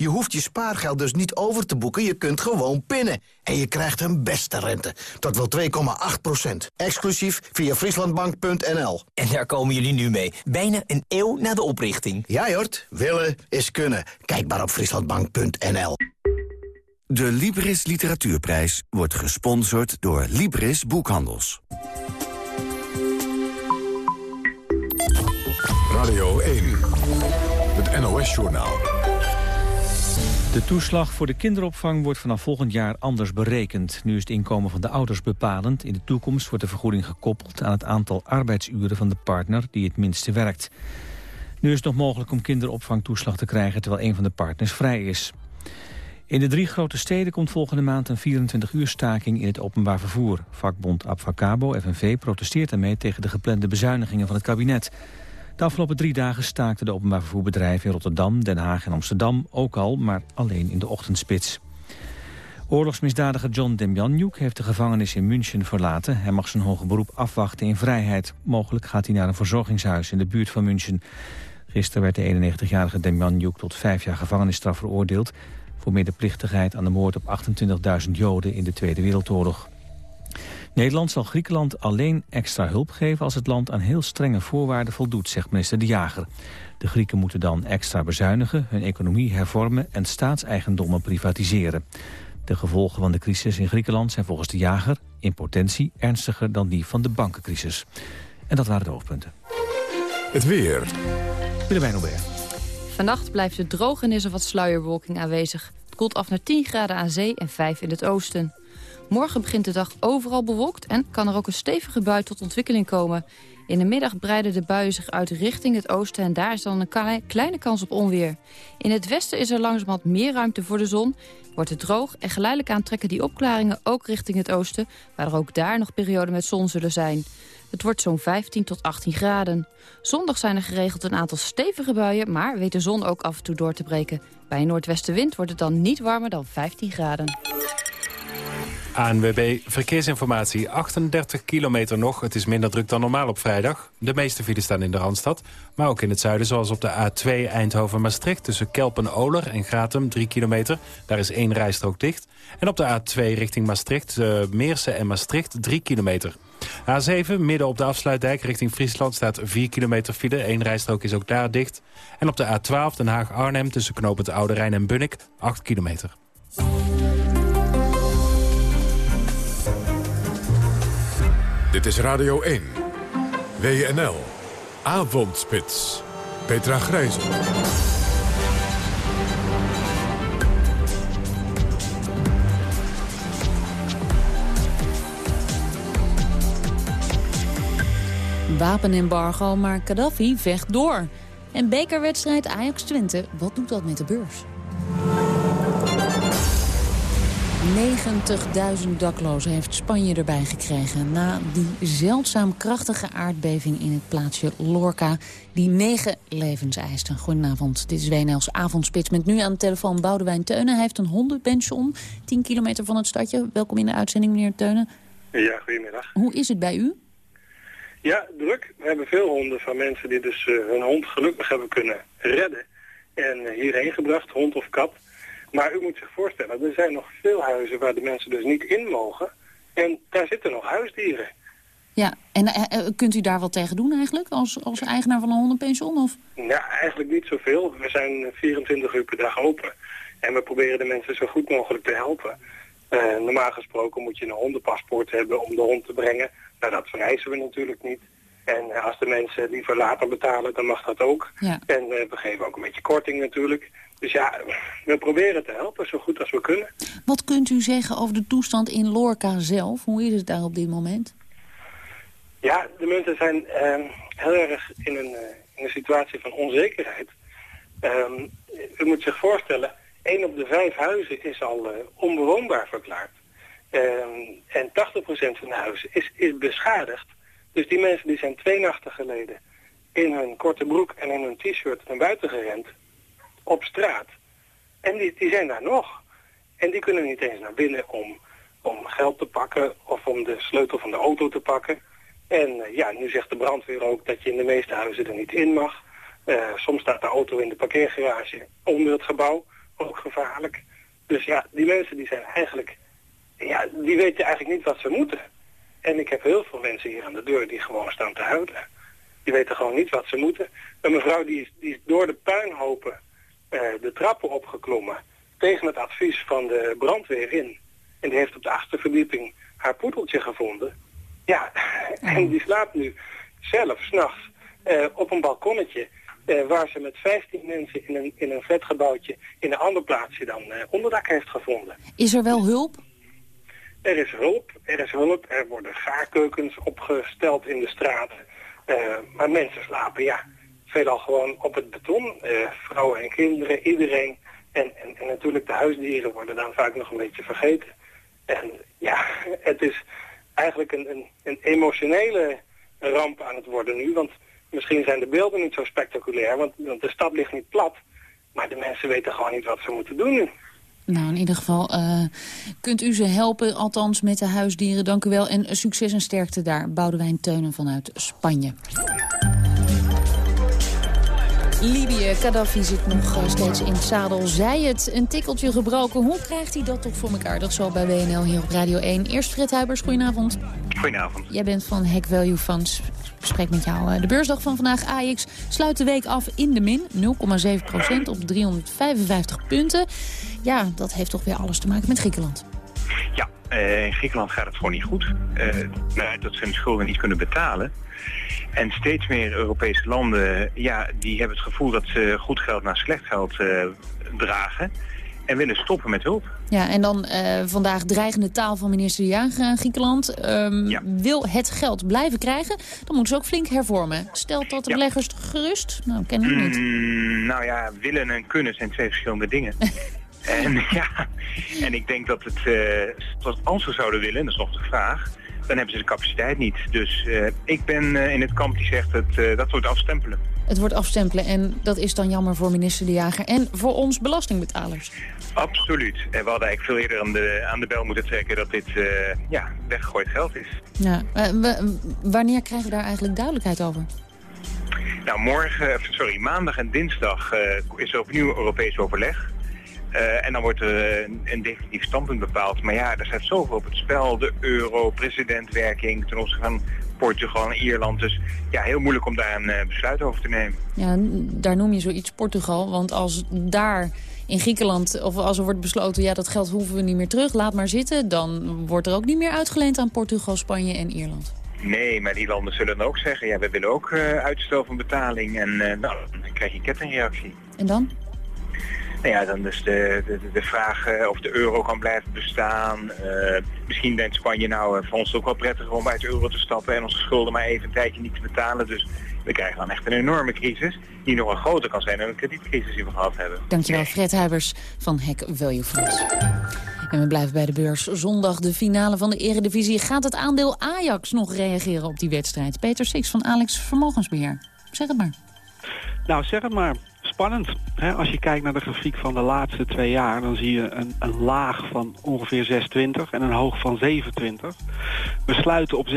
Je hoeft je spaargeld dus niet over te boeken, je kunt gewoon pinnen. En je krijgt een beste rente. Tot wel 2,8 procent. Exclusief via frieslandbank.nl. En daar komen jullie nu mee. Bijna een eeuw na de oprichting. Ja, Jort. Willen is kunnen. Kijk maar op frieslandbank.nl. De Libris Literatuurprijs wordt gesponsord door Libris Boekhandels. Radio 1, het NOS-journaal. De toeslag voor de kinderopvang wordt vanaf volgend jaar anders berekend. Nu is het inkomen van de ouders bepalend. In de toekomst wordt de vergoeding gekoppeld aan het aantal arbeidsuren van de partner die het minste werkt. Nu is het nog mogelijk om kinderopvangtoeslag te krijgen terwijl een van de partners vrij is. In de drie grote steden komt volgende maand een 24-uur staking in het openbaar vervoer. Vakbond Abfacabo, FNV, protesteert daarmee tegen de geplande bezuinigingen van het kabinet. De afgelopen drie dagen staakten de openbaar vervoerbedrijven in Rotterdam, Den Haag en Amsterdam ook al, maar alleen in de ochtendspits. Oorlogsmisdadiger John Demjanjuk heeft de gevangenis in München verlaten. Hij mag zijn hoge beroep afwachten in vrijheid. Mogelijk gaat hij naar een verzorgingshuis in de buurt van München. Gisteren werd de 91-jarige Demjanjuk tot vijf jaar gevangenisstraf veroordeeld... voor medeplichtigheid aan de moord op 28.000 Joden in de Tweede Wereldoorlog. Nederland zal Griekenland alleen extra hulp geven als het land aan heel strenge voorwaarden voldoet, zegt minister De Jager. De Grieken moeten dan extra bezuinigen, hun economie hervormen en staatseigendommen privatiseren. De gevolgen van de crisis in Griekenland zijn volgens De Jager in potentie ernstiger dan die van de bankencrisis. En dat waren de hoofdpunten. Het weer. Willemijn Hubert. Vannacht blijft het droog en is er wat sluierbewolking aanwezig. Het koelt af naar 10 graden aan zee en 5 in het oosten. Morgen begint de dag overal bewolkt en kan er ook een stevige bui tot ontwikkeling komen. In de middag breiden de buien zich uit richting het oosten en daar is dan een kleine kans op onweer. In het westen is er langzamerhand meer ruimte voor de zon, wordt het droog en geleidelijk aantrekken die opklaringen ook richting het oosten, waar er ook daar nog perioden met zon zullen zijn. Het wordt zo'n 15 tot 18 graden. Zondag zijn er geregeld een aantal stevige buien, maar weet de zon ook af en toe door te breken. Bij een noordwestenwind wordt het dan niet warmer dan 15 graden. ANWB Verkeersinformatie. 38 kilometer nog. Het is minder druk dan normaal op vrijdag. De meeste files staan in de Randstad. Maar ook in het zuiden, zoals op de A2 Eindhoven-Maastricht... tussen Kelpen-Oler en Gratum, 3 kilometer. Daar is één rijstrook dicht. En op de A2 richting Maastricht, uh, Meersen en Maastricht, 3 kilometer. A7, midden op de afsluitdijk richting Friesland... staat 4 kilometer file. Eén rijstrook is ook daar dicht. En op de A12 Den Haag-Arnhem tussen knooppunt Oude Rijn en Bunnik, 8 kilometer. Dit is Radio 1. WNL. Avondspits. Petra Grijzen. Wapenembargo, maar Gaddafi vecht door. En bekerwedstrijd Ajax-Twente, wat doet dat met de beurs? 90.000 daklozen heeft Spanje erbij gekregen... na die zeldzaam krachtige aardbeving in het plaatsje Lorca... die negen levens eiste. Goedenavond, dit is WNL's Avondspits met nu aan de telefoon Boudewijn Teunen. Hij heeft een hondenpension, 10 kilometer van het stadje. Welkom in de uitzending, meneer Teunen. Ja, goedemiddag. Hoe is het bij u? Ja, druk. We hebben veel honden van mensen die dus uh, hun hond gelukkig hebben kunnen redden... en uh, hierheen gebracht, hond of kat... Maar u moet zich voorstellen, er zijn nog veel huizen waar de mensen dus niet in mogen. En daar zitten nog huisdieren. Ja, en uh, kunt u daar wat tegen doen eigenlijk als, als eigenaar van een hondenpension? Of? Ja, eigenlijk niet zoveel. We zijn 24 uur per dag open. En we proberen de mensen zo goed mogelijk te helpen. Uh, normaal gesproken moet je een hondenpaspoort hebben om de hond te brengen. Nou, dat vereisen we natuurlijk niet. En als de mensen liever later betalen, dan mag dat ook. Ja. En we geven ook een beetje korting natuurlijk. Dus ja, we proberen te helpen zo goed als we kunnen. Wat kunt u zeggen over de toestand in Lorca zelf? Hoe is het daar op dit moment? Ja, de mensen zijn uh, heel erg in een, uh, in een situatie van onzekerheid. Um, u moet zich voorstellen, één op de vijf huizen is al uh, onbewoonbaar verklaard. Ehm, en 80% van de huizen is, is beschadigd. Dus die mensen die zijn twee nachten geleden in hun korte broek en in hun t-shirt naar buiten gerend op straat. En die, die zijn daar nog. En die kunnen niet eens naar binnen om, om geld te pakken of om de sleutel van de auto te pakken. En eh, ja, nu zegt de brandweer ook dat je in de meeste huizen er niet in mag. Uh, soms staat de auto in de parkeergarage onder het gebouw, ook gevaarlijk. Dus ja, die mensen die zijn eigenlijk, ja, die weten eigenlijk niet wat ze moeten. En ik heb heel veel mensen hier aan de deur die gewoon staan te huilen. Die weten gewoon niet wat ze moeten. Een mevrouw die is, die is door de puinhopen uh, de trappen opgeklommen tegen het advies van de brandweer in. En die heeft op de achterverdieping haar poedeltje gevonden. Ja, en die slaapt nu zelf s'nachts uh, op een balkonnetje... Uh, waar ze met 15 mensen in een, in een flatgebouwtje in een ander plaatsje dan onderdak heeft gevonden. Is er wel hulp? Er is hulp, er is hulp. Er worden gaarkeukens opgesteld in de straten. Uh, maar mensen slapen, ja, veelal gewoon op het beton. vrouwen en kinderen, iedereen. En, en, en natuurlijk de huisdieren worden dan vaak nog een beetje vergeten. En ja, [LAUGHS] het is eigenlijk een, een, een emotionele ramp aan het worden nu. Want misschien zijn de beelden niet zo spectaculair, want, want de stad ligt niet plat. Maar de mensen weten gewoon niet wat ze moeten doen nu. Nou, in ieder geval uh, kunt u ze helpen, althans met de huisdieren. Dank u wel en succes en sterkte daar. Boudewijn Teunen vanuit Spanje. Libië, Gaddafi zit nog eh, steeds in het zadel. Zij het, een tikkeltje gebroken. Hoe krijgt hij dat toch voor elkaar? Dat zal bij WNL hier op Radio 1. Eerst Fred Huibers, goedenavond. Goedenavond. Jij bent van Hack Value Funds. Ik spreek met jou. Eh, de beursdag van vandaag, AX, sluit de week af in de min. 0,7% op 355 punten. Ja, dat heeft toch weer alles te maken met Griekenland. Ja, uh, in Griekenland gaat het gewoon niet goed. Uh, nou, dat ze hun schulden niet kunnen betalen. En steeds meer Europese landen ja, die hebben het gevoel dat ze goed geld naar slecht geld dragen. En willen stoppen met hulp. Ja, en dan uh, vandaag dreigende taal van minister De Jager aan Griekenland. Um, ja. Wil het geld blijven krijgen, dan moeten ze ook flink hervormen. Stelt dat de beleggers ja. gerust? Nou, ken ik niet. Mm, nou ja, willen en kunnen zijn twee verschillende dingen. [LAUGHS] en ja, en ik denk dat het, uh, als ze zouden willen, dat is nog de vraag dan hebben ze de capaciteit niet. Dus uh, ik ben uh, in het kamp die zegt dat uh, dat wordt afstempelen. Het wordt afstempelen en dat is dan jammer voor minister De Jager en voor ons belastingbetalers. Absoluut. En we hadden eigenlijk veel eerder aan de, aan de bel moeten trekken dat dit ja, weggegooid geld is. Ja, wanneer krijgen we daar eigenlijk duidelijkheid over? Nou, morgen, sorry, maandag en dinsdag is er opnieuw Europees overleg. Uh, en dan wordt er een, een definitief standpunt bepaald. Maar ja, er staat zoveel op het spel. De euro, presidentwerking ten opzichte van Portugal en Ierland. Dus ja, heel moeilijk om daar een uh, besluit over te nemen. Ja, daar noem je zoiets Portugal. Want als daar in Griekenland, of als er wordt besloten... ja, dat geld hoeven we niet meer terug, laat maar zitten... dan wordt er ook niet meer uitgeleend aan Portugal, Spanje en Ierland. Nee, maar die landen zullen dan ook zeggen... ja, we willen ook uh, uitstel van betaling. En nou, dan krijg je een kettingreactie. En dan? Nou ja, dan is de, de, de vraag uh, of de euro kan blijven bestaan. Uh, misschien denkt Spanje nou, uh, voor ons ook wel prettig om uit de euro te stappen en onze schulden maar even een tijdje niet te betalen. Dus we krijgen dan echt een enorme crisis die nog wel groter kan zijn dan een kredietcrisis die we gehad hebben. Dankjewel Fred Huibers van Hack Value Funds. En we blijven bij de beurs. Zondag de finale van de eredivisie. Gaat het aandeel Ajax nog reageren op die wedstrijd? Peter Six van Alex Vermogensbeheer. Zeg het maar. Nou, zeg het maar spannend. Als je kijkt naar de grafiek van de laatste twee jaar... dan zie je een, een laag van ongeveer 26 en een hoog van 27. We sluiten op 7,25,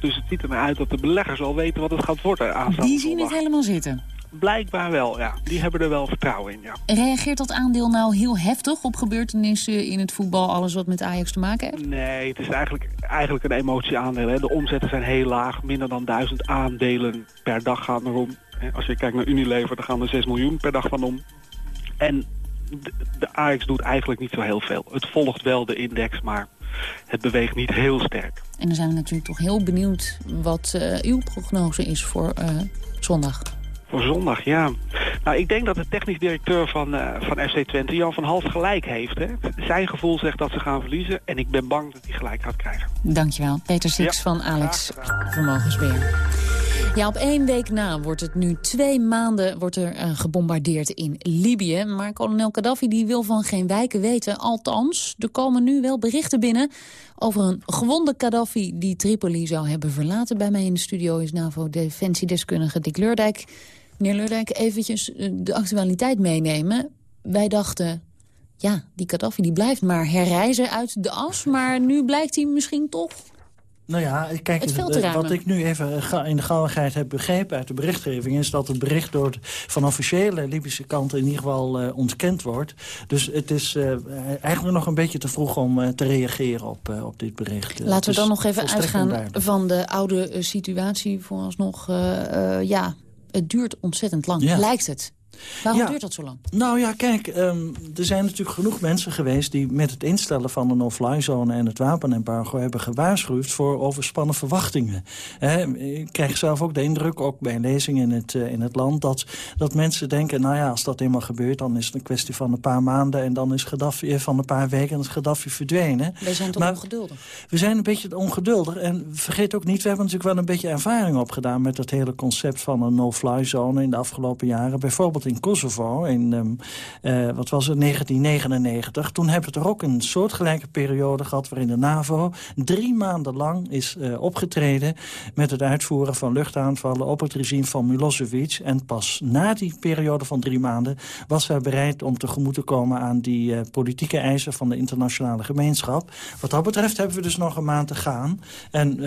dus het ziet er naar uit dat de beleggers al weten wat het gaat worden. Die zien het helemaal zitten. Blijkbaar wel, ja. Die hebben er wel vertrouwen in, ja. Reageert dat aandeel nou heel heftig op gebeurtenissen in het voetbal... alles wat met Ajax te maken heeft? Nee, het is eigenlijk, eigenlijk een emotieaandeel. Hè. De omzetten zijn heel laag. Minder dan duizend aandelen per dag gaan erom. Als je kijkt naar Unilever, dan gaan er 6 miljoen per dag van om. En de, de Ajax doet eigenlijk niet zo heel veel. Het volgt wel de index, maar het beweegt niet heel sterk. En dan zijn we natuurlijk toch heel benieuwd wat uh, uw prognose is voor uh, zondag. Voor zondag, ja. Nou, ik denk dat de technisch directeur van, uh, van FC Twente, Jan van Hals, gelijk heeft. Hè? Zijn gevoel zegt dat ze gaan verliezen en ik ben bang dat hij gelijk gaat krijgen. Dankjewel. Peter Six ja. van Alex Vermogensbeheer. Ja, op één week na wordt het nu twee maanden wordt er, uh, gebombardeerd in Libië. Maar kolonel Gaddafi die wil van geen wijken weten. Althans, er komen nu wel berichten binnen over een gewonde Gaddafi die Tripoli zou hebben verlaten. Bij mij in de studio is NAVO-defensiedeskundige Dick Leurdijk. Meneer Leurdijk, eventjes eh, de actualiteit meenemen. Wij dachten, ja, die Gaddafi die blijft maar herreizen uit de as. Maar nu blijkt hij misschien toch nou ja, kijk, wat ik nu even in de gauwigheid heb begrepen uit de berichtgeving... is dat het bericht door van officiële Libische kant in ieder geval uh, ontkend wordt. Dus het is uh, eigenlijk nog een beetje te vroeg om uh, te reageren op, op dit bericht. Laten we dan nog even uitgaan van de oude situatie vooralsnog. ja, het duurt ontzettend lang, ja. lijkt het. Waarom duurt dat zo lang? Nou ja, kijk, um, er zijn natuurlijk genoeg mensen geweest... die met het instellen van een no-fly zone en het wapenembargo... hebben gewaarschuwd voor overspannen verwachtingen. ik krijg zelf ook de indruk, ook bij lezingen in het, uh, in het land... Dat, dat mensen denken, nou ja, als dat eenmaal gebeurt... dan is het een kwestie van een paar maanden... en dan is Gaddafi eh, van een paar weken en is Gaddafi verdwenen. Wij zijn toch maar, ongeduldig? We zijn een beetje ongeduldig. En vergeet ook niet, we hebben natuurlijk wel een beetje ervaring opgedaan... met dat hele concept van een no-fly zone in de afgelopen jaren. Bijvoorbeeld in Kosovo, in um, uh, wat was het, 1999. Toen hebben we er ook een soortgelijke periode gehad... waarin de NAVO drie maanden lang is uh, opgetreden... met het uitvoeren van luchtaanvallen op het regime van Milosevic. En pas na die periode van drie maanden... was hij bereid om tegemoet te komen aan die uh, politieke eisen... van de internationale gemeenschap. Wat dat betreft hebben we dus nog een maand te gaan. En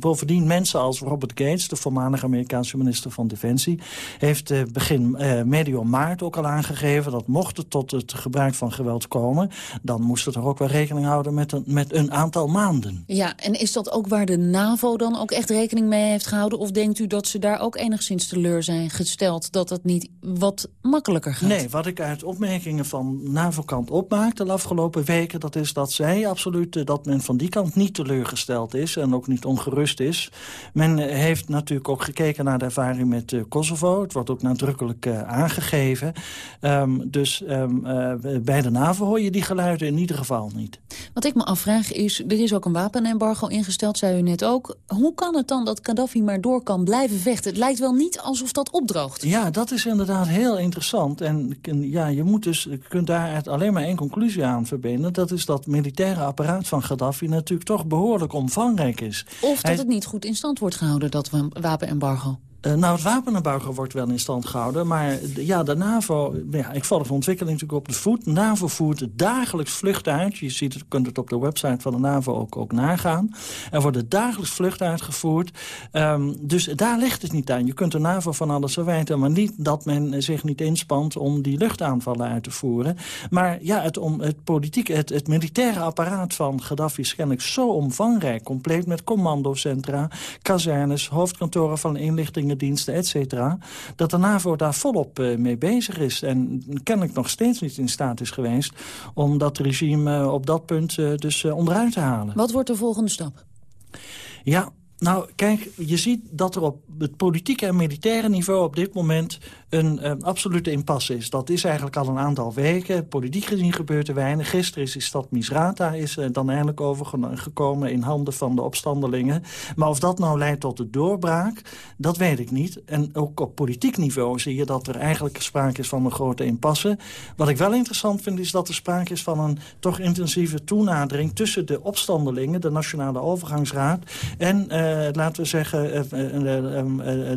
bovendien mensen als Robert Gates... de voormalige Amerikaanse minister van Defensie... heeft begin medio maart ook al aangegeven... dat mocht het tot het gebruik van geweld komen... dan moest het er ook wel rekening houden met een, met een aantal maanden. Ja, en is dat ook waar de NAVO dan ook echt rekening mee heeft gehouden? Of denkt u dat ze daar ook enigszins teleur zijn gesteld... dat het niet wat makkelijker gaat? Nee, wat ik uit opmerkingen van NAVO-kant opmaak de afgelopen weken... dat is dat zij absoluut, eh, dat men van die kant niet teleurgesteld is... en ook niet ongerust is. Men eh, heeft natuurlijk ook gekeken naar de ervaring met uh, Kosovo. Het wordt ook nadrukkelijk uh, aangegeven. Um, dus um, uh, bij de NAVO hoor je die geluiden in ieder geval niet. Wat ik me afvraag is, er is ook een wapenembargo ingesteld, zei u net ook. Hoe kan het dan dat Gaddafi maar door kan blijven vechten? Het lijkt wel niet alsof dat opdroogt. Ja, dat is inderdaad heel interessant. En ja, je, moet dus, je kunt daar alleen maar één conclusie aan verbinden. Dat is dat militaire apparaat van Gaddafi natuurlijk toch behoorlijk omvangrijk is. Of dat het niet goed in stand wordt gehouden, dat wapenembargo. Uh, nou, het wapenembargo wordt wel in stand gehouden. Maar ja, de NAVO, ja, ik volg de ontwikkeling natuurlijk op de voet. NAVO voert dagelijks vlucht uit. Je ziet het, kunt het op de website van de NAVO ook, ook nagaan. Er worden dagelijks vlucht uitgevoerd. Um, dus daar ligt het niet aan. Je kunt de NAVO van alles verwijten, maar niet dat men zich niet inspant om die luchtaanvallen uit te voeren. Maar ja, het, om, het, politieke, het, het militaire apparaat van Gaddafi is kennelijk zo omvangrijk. Compleet met commandocentra, kazernes, hoofdkantoren van inlichtingen diensten, et cetera... dat de NAVO daar volop uh, mee bezig is. En kennelijk nog steeds niet in staat is geweest... om dat regime uh, op dat punt uh, dus onderuit te halen. Wat wordt de volgende stap? Ja, nou, kijk, je ziet dat er op het politieke en militaire niveau op dit moment een, een absolute impasse is. Dat is eigenlijk al een aantal weken. Politiek gezien gebeurt er weinig. Gisteren is de stad Misrata is, uh, dan eindelijk overgekomen in handen van de opstandelingen. Maar of dat nou leidt tot de doorbraak, dat weet ik niet. En ook op politiek niveau zie je dat er eigenlijk sprake is van een grote impasse. Wat ik wel interessant vind is dat er sprake is van een toch intensieve toenadering... tussen de opstandelingen, de Nationale Overgangsraad... en, uh, laten we zeggen,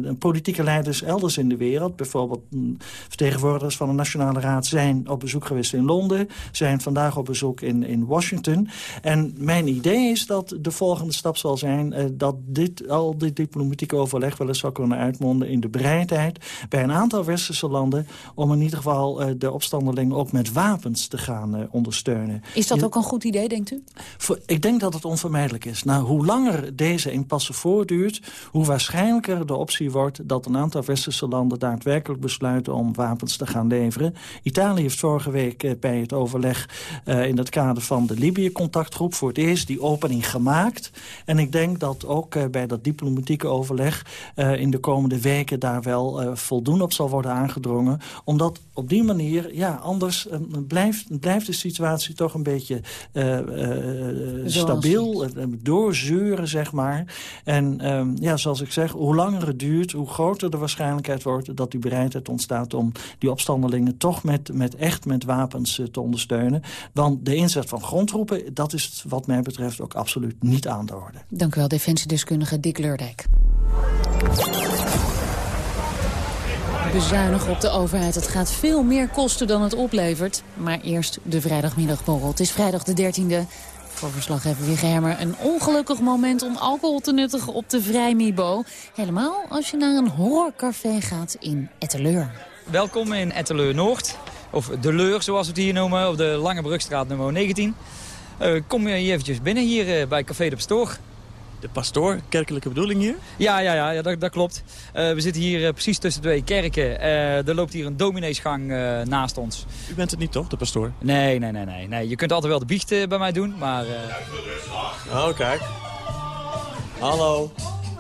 uh, politieke leiders elders in de wereld. Bijvoorbeeld bijvoorbeeld vertegenwoordigers van de Nationale Raad zijn op bezoek geweest in Londen. Zijn vandaag op bezoek in, in Washington. En mijn idee is dat de volgende stap zal zijn uh, dat dit, al dit diplomatieke overleg wel eens zou kunnen uitmonden in de bereidheid bij een aantal westerse landen om in ieder geval uh, de opstandelingen ook met wapens te gaan uh, ondersteunen. Is dat ook een goed idee, denkt u? Voor, ik denk dat het onvermijdelijk is. Nou, hoe langer deze impasse voortduurt, hoe waarschijnlijker de optie wordt dat een aantal westerse landen daadwerkelijk mogelijk besluiten om wapens te gaan leveren. Italië heeft vorige week bij het overleg in het kader van de Libië-contactgroep... voor het eerst die opening gemaakt. En ik denk dat ook bij dat diplomatieke overleg... in de komende weken daar wel voldoende op zal worden aangedrongen. Omdat op die manier, ja, anders blijft, blijft de situatie toch een beetje stabiel. doorzeuren, zeg maar. En ehm, ja, zoals ik zeg, hoe langer het duurt... hoe groter de waarschijnlijkheid wordt dat die bereidheid ontstaat... om die opstandelingen toch met, met echt met wapens te ondersteunen. Want de inzet van grondroepen, dat is wat mij betreft ook absoluut niet aan de orde. Dank u wel, defensiedeskundige Dick Leurdijk. Bezuinigen op de overheid. Het gaat veel meer kosten dan het oplevert. Maar eerst de vrijdagmiddagborrel. Het is vrijdag de 13e. Voor verslaggever Wigge een ongelukkig moment om alcohol te nuttigen op de Vrijmibo. Helemaal als je naar een horrorcafé gaat in Etteleur. Welkom in Etteleur Noord. Of De Leur, zoals we het hier noemen, op de Lange Brugstraat nummer 19. Uh, kom je eventjes binnen hier uh, bij Café de Pastoor. De pastoor, kerkelijke bedoeling hier? Ja, ja, ja, ja dat, dat klopt. Uh, we zitten hier uh, precies tussen twee kerken. Uh, er loopt hier een domineesgang naast ons. U bent het niet toch, de pastoor? Nee, nee, nee. nee, nee. Je kunt altijd wel de biecht bij mij doen, maar... Oh, kijk. Hallo.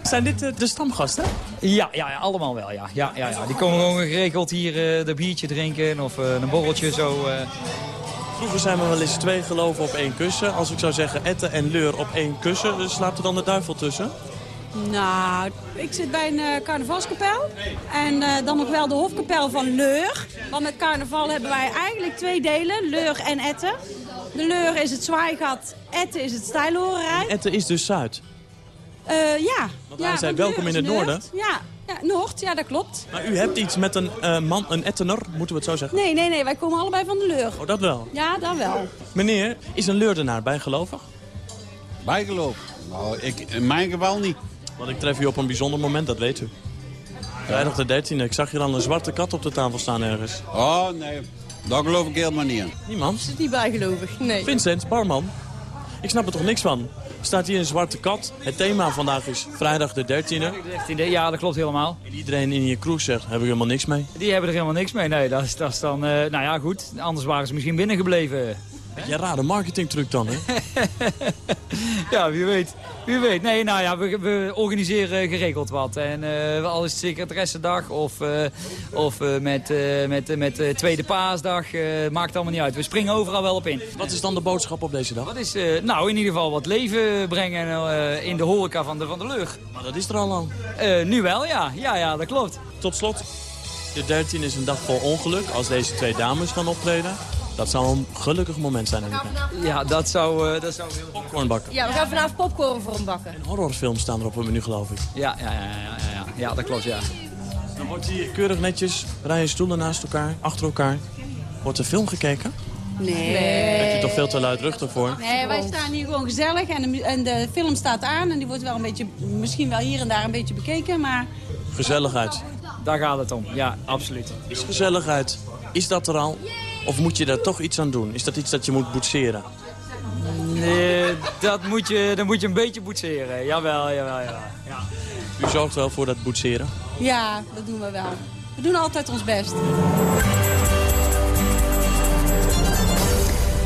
Zijn dit de stamgasten? Ja, ja, ja, allemaal wel, ja. Ja, ja, ja. Die komen gewoon geregeld hier de biertje drinken of een borreltje zo... Vroeger zijn we wel eens twee geloven op één kussen. Als ik zou zeggen etten en leur op één kussen, dus slaapt er dan de duivel tussen? Nou, ik zit bij een uh, carnavalskapel. En uh, dan nog wel de hofkapel van Leur. Want met carnaval hebben wij eigenlijk twee delen, Leur en Etten. De Leur is het zwaaigat, Etten is het stijlhorerij. Etten is dus Zuid? Uh, ja. Want ja, zijn welkom in het noorden. Ja, ja, Noord, ja, dat klopt. Maar u hebt iets met een uh, man, een ettener, moeten we het zo zeggen? Nee, nee, nee, wij komen allebei van de leur. Oh, dat wel? Ja, dat wel. Meneer, is een leurdenaar bijgelovig? Bijgelovig? Nou, ik, in mijn geval niet. Want ik tref u op een bijzonder moment, dat weet u. Vrijdag de 13e, ik zag hier al een zwarte kat op de tafel staan ergens. Oh, nee, daar geloof ik helemaal niet in. Niemand? Is het niet bijgelovig, nee. Vincent, barman. Ik snap er toch niks van? Staat hier een zwarte kat. Het thema vandaag is vrijdag de 13e. De ja, dat klopt helemaal. En iedereen in je kroeg zegt, hebben we helemaal niks mee? Die hebben er helemaal niks mee, nee. Dat is, dat is dan, uh, nou ja, goed. Anders waren ze misschien binnengebleven. Je rare marketingtruc dan, hè? [LAUGHS] ja, wie weet. Wie weet. Nee, nou ja, we, we organiseren geregeld wat. En uh, al is het secretaressendag of, uh, of uh, met, met, met tweede paasdag, maakt allemaal niet uit. We springen overal wel op in. Wat is dan de boodschap op deze dag? Wat is, nou, in ieder geval wat leven brengen in de horeca van de, van de lucht. Maar dat is er al lang. nu wel, ja. Ja, ja, dat klopt. Tot slot, de 13 is een dag vol ongeluk als deze twee dames gaan optreden. Dat zou een gelukkig moment zijn. Ja, dat zou, uh, dat zou heel Popcorn bakken. Ja, we gaan vanavond popcorn voor hem bakken. En horrorfilms staan er op het menu, geloof ik. Ja, ja, ja, ja, ja, ja, dat klopt, ja. Dan wordt hier keurig netjes, rijen stoelen naast elkaar, achter elkaar. Wordt er film gekeken? Nee. Daar heb je toch veel te luidruchtig voor? Nee, wij staan hier gewoon gezellig en de, en de film staat aan. En die wordt wel een beetje, misschien wel hier en daar een beetje bekeken, maar... Gezelligheid. Daar gaat het om, ja, absoluut. Is gezelligheid, is dat er al? Of moet je daar toch iets aan doen? Is dat iets dat je moet boetseren? Nee, dat moet je, dan moet je een beetje boetseren. Jawel, jawel, jawel. Ja. U zorgt wel voor dat boetseren? Ja, dat doen we wel. We doen altijd ons best.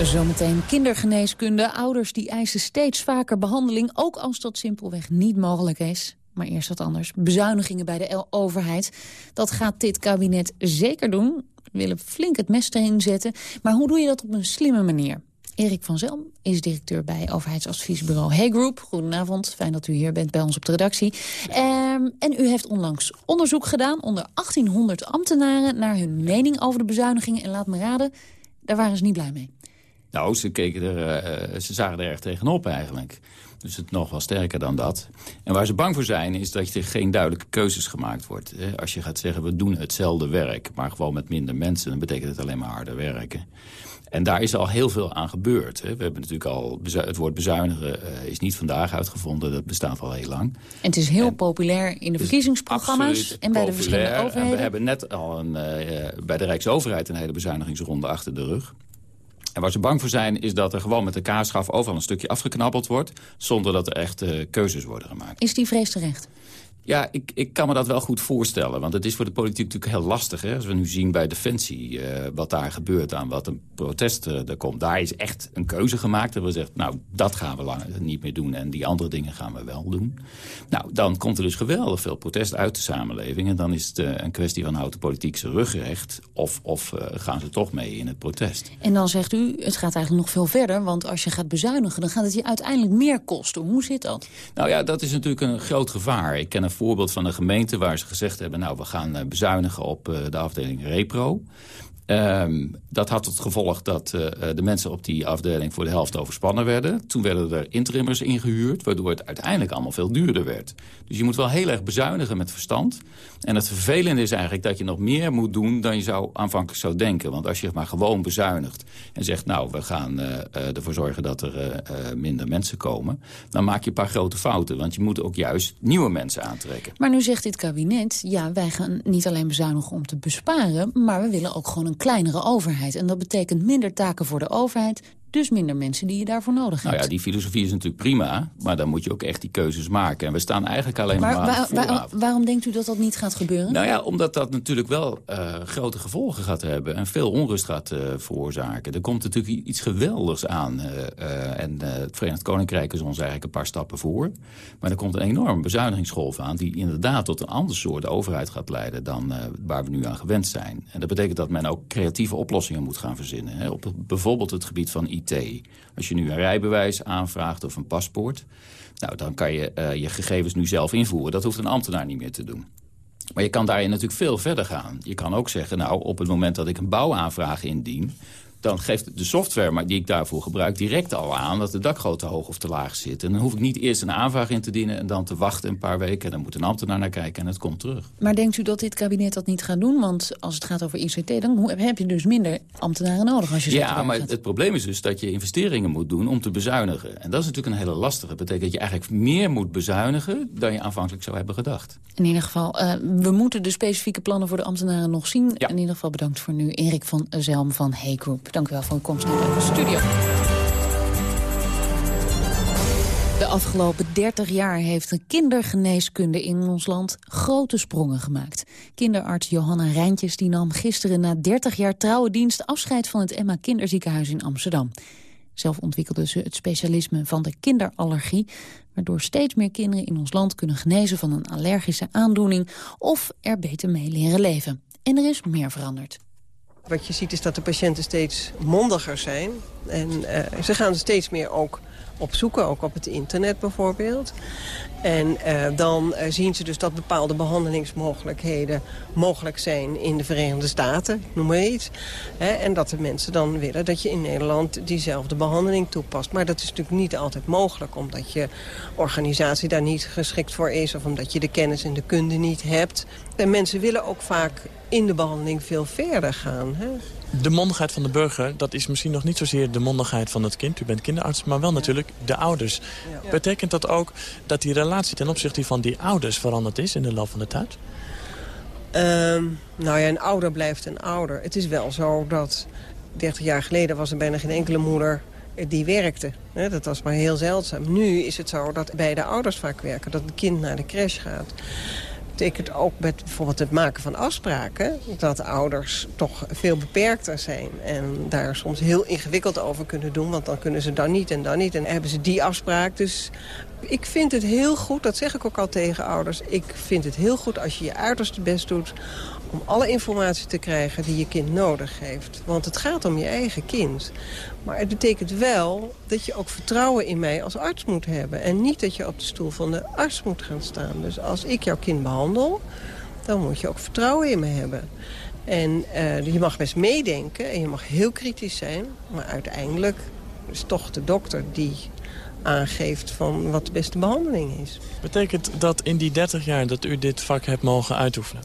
Zometeen kindergeneeskunde. Ouders die eisen steeds vaker behandeling, ook als dat simpelweg niet mogelijk is. Maar eerst wat anders. Bezuinigingen bij de overheid. Dat gaat dit kabinet zeker doen willen flink het mes erin zetten. Maar hoe doe je dat op een slimme manier? Erik van Zelm is directeur bij overheidsadviesbureau Hey Group. Goedenavond, fijn dat u hier bent bij ons op de redactie. Ehm, en u heeft onlangs onderzoek gedaan onder 1800 ambtenaren... naar hun mening over de bezuinigingen. En laat me raden, daar waren ze niet blij mee. Nou, ze, keken er, uh, ze zagen er erg tegenop eigenlijk. Dus het nog wel sterker dan dat. En waar ze bang voor zijn, is dat er geen duidelijke keuzes gemaakt wordt. Als je gaat zeggen, we doen hetzelfde werk, maar gewoon met minder mensen... dan betekent het alleen maar harder werken. En daar is al heel veel aan gebeurd. We hebben natuurlijk al, het woord bezuinigen eh, is niet vandaag uitgevonden. Dat bestaat al heel lang. En het is heel populair in de verkiezingsprogramma's en bij de verschillende overheden. En we hebben net al een, uh, bij de Rijksoverheid een hele bezuinigingsronde achter de rug. En waar ze bang voor zijn is dat er gewoon met de kaaschaf overal een stukje afgeknabbeld wordt... zonder dat er echt uh, keuzes worden gemaakt. Is die vrees terecht? Ja, ik, ik kan me dat wel goed voorstellen. Want het is voor de politiek natuurlijk heel lastig. Hè? Als we nu zien bij Defensie uh, wat daar gebeurt aan wat een protest uh, er komt. Daar is echt een keuze gemaakt. Dat we zeggen, nou, dat gaan we lang niet meer doen. En die andere dingen gaan we wel doen. Nou, dan komt er dus geweldig veel protest uit de samenleving. En dan is het uh, een kwestie van houdt de politiek zijn rugrecht. Of, of gaan ze toch mee in het protest. En dan zegt u, het gaat eigenlijk nog veel verder. Want als je gaat bezuinigen, dan gaat het je uiteindelijk meer kosten. Hoe zit dat? Nou ja, dat is natuurlijk een groot gevaar. Ik ken een voorbeeld van een gemeente waar ze gezegd hebben... nou, we gaan eh, bezuinigen op eh, de afdeling Repro. Um, dat had het gevolg dat uh, de mensen op die afdeling voor de helft overspannen werden. Toen werden er interimmers ingehuurd, waardoor het uiteindelijk allemaal veel duurder werd. Dus je moet wel heel erg bezuinigen met verstand. En het vervelende is eigenlijk dat je nog meer moet doen dan je zou aanvankelijk zou denken. Want als je maar gewoon bezuinigt en zegt, nou, we gaan uh, ervoor zorgen dat er minder mensen komen. Dan maak je een paar grote fouten, want je moet ook juist nieuwe mensen aantrekken. Maar nu zegt dit kabinet, ja, wij gaan niet alleen bezuinigen om te besparen, maar we willen ook gewoon een kleinere overheid. En dat betekent minder taken voor de overheid, dus minder mensen die je daarvoor nodig hebt. Nou ja, die filosofie is natuurlijk prima, maar dan moet je ook echt die keuzes maken. En we staan eigenlijk alleen maar, maar waar, waar, waarom denkt u dat dat niet gaat gebeuren? Nou ja, omdat dat natuurlijk wel uh, grote gevolgen gaat hebben en veel onrust gaat uh, veroorzaken. Er komt natuurlijk iets geweldigs aan. Uh, en het Verenigd Koninkrijk is ons eigenlijk een paar stappen voor. Maar er komt een enorme bezuinigingsgolf aan die inderdaad tot een ander soort overheid gaat leiden dan waar we nu aan gewend zijn. En dat betekent dat men ook creatieve oplossingen moet gaan verzinnen. Hè, op bijvoorbeeld het gebied van Als je nu een rijbewijs aanvraagt of een paspoort... Nou, dan kan je uh, je gegevens nu zelf invoeren. Dat hoeft een ambtenaar niet meer te doen. Maar je kan daarin natuurlijk veel verder gaan. Je kan ook zeggen, nou, op het moment dat ik een bouwaanvraag indien dan geeft de software maar die ik daarvoor gebruik direct al aan... dat de dakgoot te hoog of te laag zit. En dan hoef ik niet eerst een aanvraag in te dienen... en dan te wachten een paar weken. En dan moet een ambtenaar naar kijken en het komt terug. Maar denkt u dat dit kabinet dat niet gaat doen? Want als het gaat over ICT, dan heb je dus minder ambtenaren nodig. Als je ja, maar het probleem is dus dat je investeringen moet doen om te bezuinigen. En dat is natuurlijk een hele lastige. Dat betekent dat je eigenlijk meer moet bezuinigen... dan je aanvankelijk zou hebben gedacht. In ieder geval, uh, we moeten de specifieke plannen voor de ambtenaren nog zien. Ja. In ieder geval bedankt voor nu Erik van Zelm van Hey Group. Dank u wel voor uw komst naar de studio. De afgelopen 30 jaar heeft de kindergeneeskunde in ons land grote sprongen gemaakt. Kinderarts Johanna Rijntjes die nam gisteren na 30 jaar trouwe dienst afscheid van het Emma Kinderziekenhuis in Amsterdam. Zelf ontwikkelde ze het specialisme van de kinderallergie... waardoor steeds meer kinderen in ons land kunnen genezen van een allergische aandoening... of er beter mee leren leven. En er is meer veranderd. Wat je ziet is dat de patiënten steeds mondiger zijn. En uh, ze gaan steeds meer ook opzoeken, ook op het internet bijvoorbeeld. En uh, dan uh, zien ze dus dat bepaalde behandelingsmogelijkheden mogelijk zijn in de Verenigde Staten, noem maar iets. Hè, en dat de mensen dan willen dat je in Nederland diezelfde behandeling toepast. Maar dat is natuurlijk niet altijd mogelijk, omdat je organisatie daar niet geschikt voor is... of omdat je de kennis en de kunde niet hebt. En mensen willen ook vaak in de behandeling veel verder gaan. Hè? De mondigheid van de burger, dat is misschien nog niet zozeer de mondigheid van het kind. U bent kinderarts, maar wel natuurlijk de ouders. Betekent dat ook dat die relatie ten opzichte van die ouders veranderd is in de loop van de tijd? Um, nou ja, een ouder blijft een ouder. Het is wel zo dat 30 jaar geleden was er bijna geen enkele moeder die werkte. Dat was maar heel zeldzaam. Nu is het zo dat beide ouders vaak werken, dat het kind naar de crash gaat betekent ook met bijvoorbeeld het maken van afspraken... dat ouders toch veel beperkter zijn en daar soms heel ingewikkeld over kunnen doen... want dan kunnen ze dan niet en dan niet en hebben ze die afspraak. Dus ik vind het heel goed, dat zeg ik ook al tegen ouders... ik vind het heel goed als je je uiterste best doet om alle informatie te krijgen die je kind nodig heeft. Want het gaat om je eigen kind. Maar het betekent wel dat je ook vertrouwen in mij als arts moet hebben. En niet dat je op de stoel van de arts moet gaan staan. Dus als ik jouw kind behandel, dan moet je ook vertrouwen in me hebben. En uh, je mag best meedenken en je mag heel kritisch zijn. Maar uiteindelijk is toch de dokter die aangeeft van wat de beste behandeling is. Betekent dat in die 30 jaar dat u dit vak hebt mogen uitoefenen...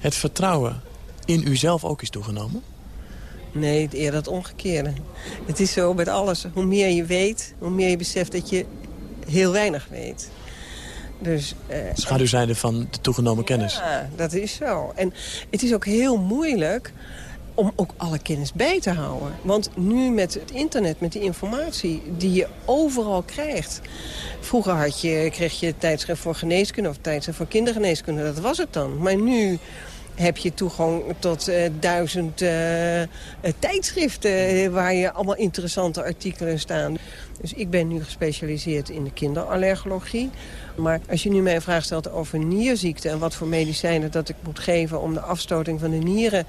het vertrouwen in uzelf ook is toegenomen? Nee, eerder het omgekeerde. Het is zo met alles. Hoe meer je weet, hoe meer je beseft dat je heel weinig weet. Dus, uh, Schaduwzijde van de toegenomen kennis. Ja, dat is zo. En het is ook heel moeilijk om ook alle kennis bij te houden. Want nu met het internet, met die informatie die je overal krijgt... Vroeger had je, kreeg je tijdschrift voor geneeskunde of tijdschrift voor kindergeneeskunde. Dat was het dan. Maar nu heb je toegang tot uh, duizend uh, tijdschriften... waar je allemaal interessante artikelen staan. Dus ik ben nu gespecialiseerd in de kinderallergologie. Maar als je nu mij een vraag stelt over nierziekte... en wat voor medicijnen dat ik moet geven om de afstoting van de nieren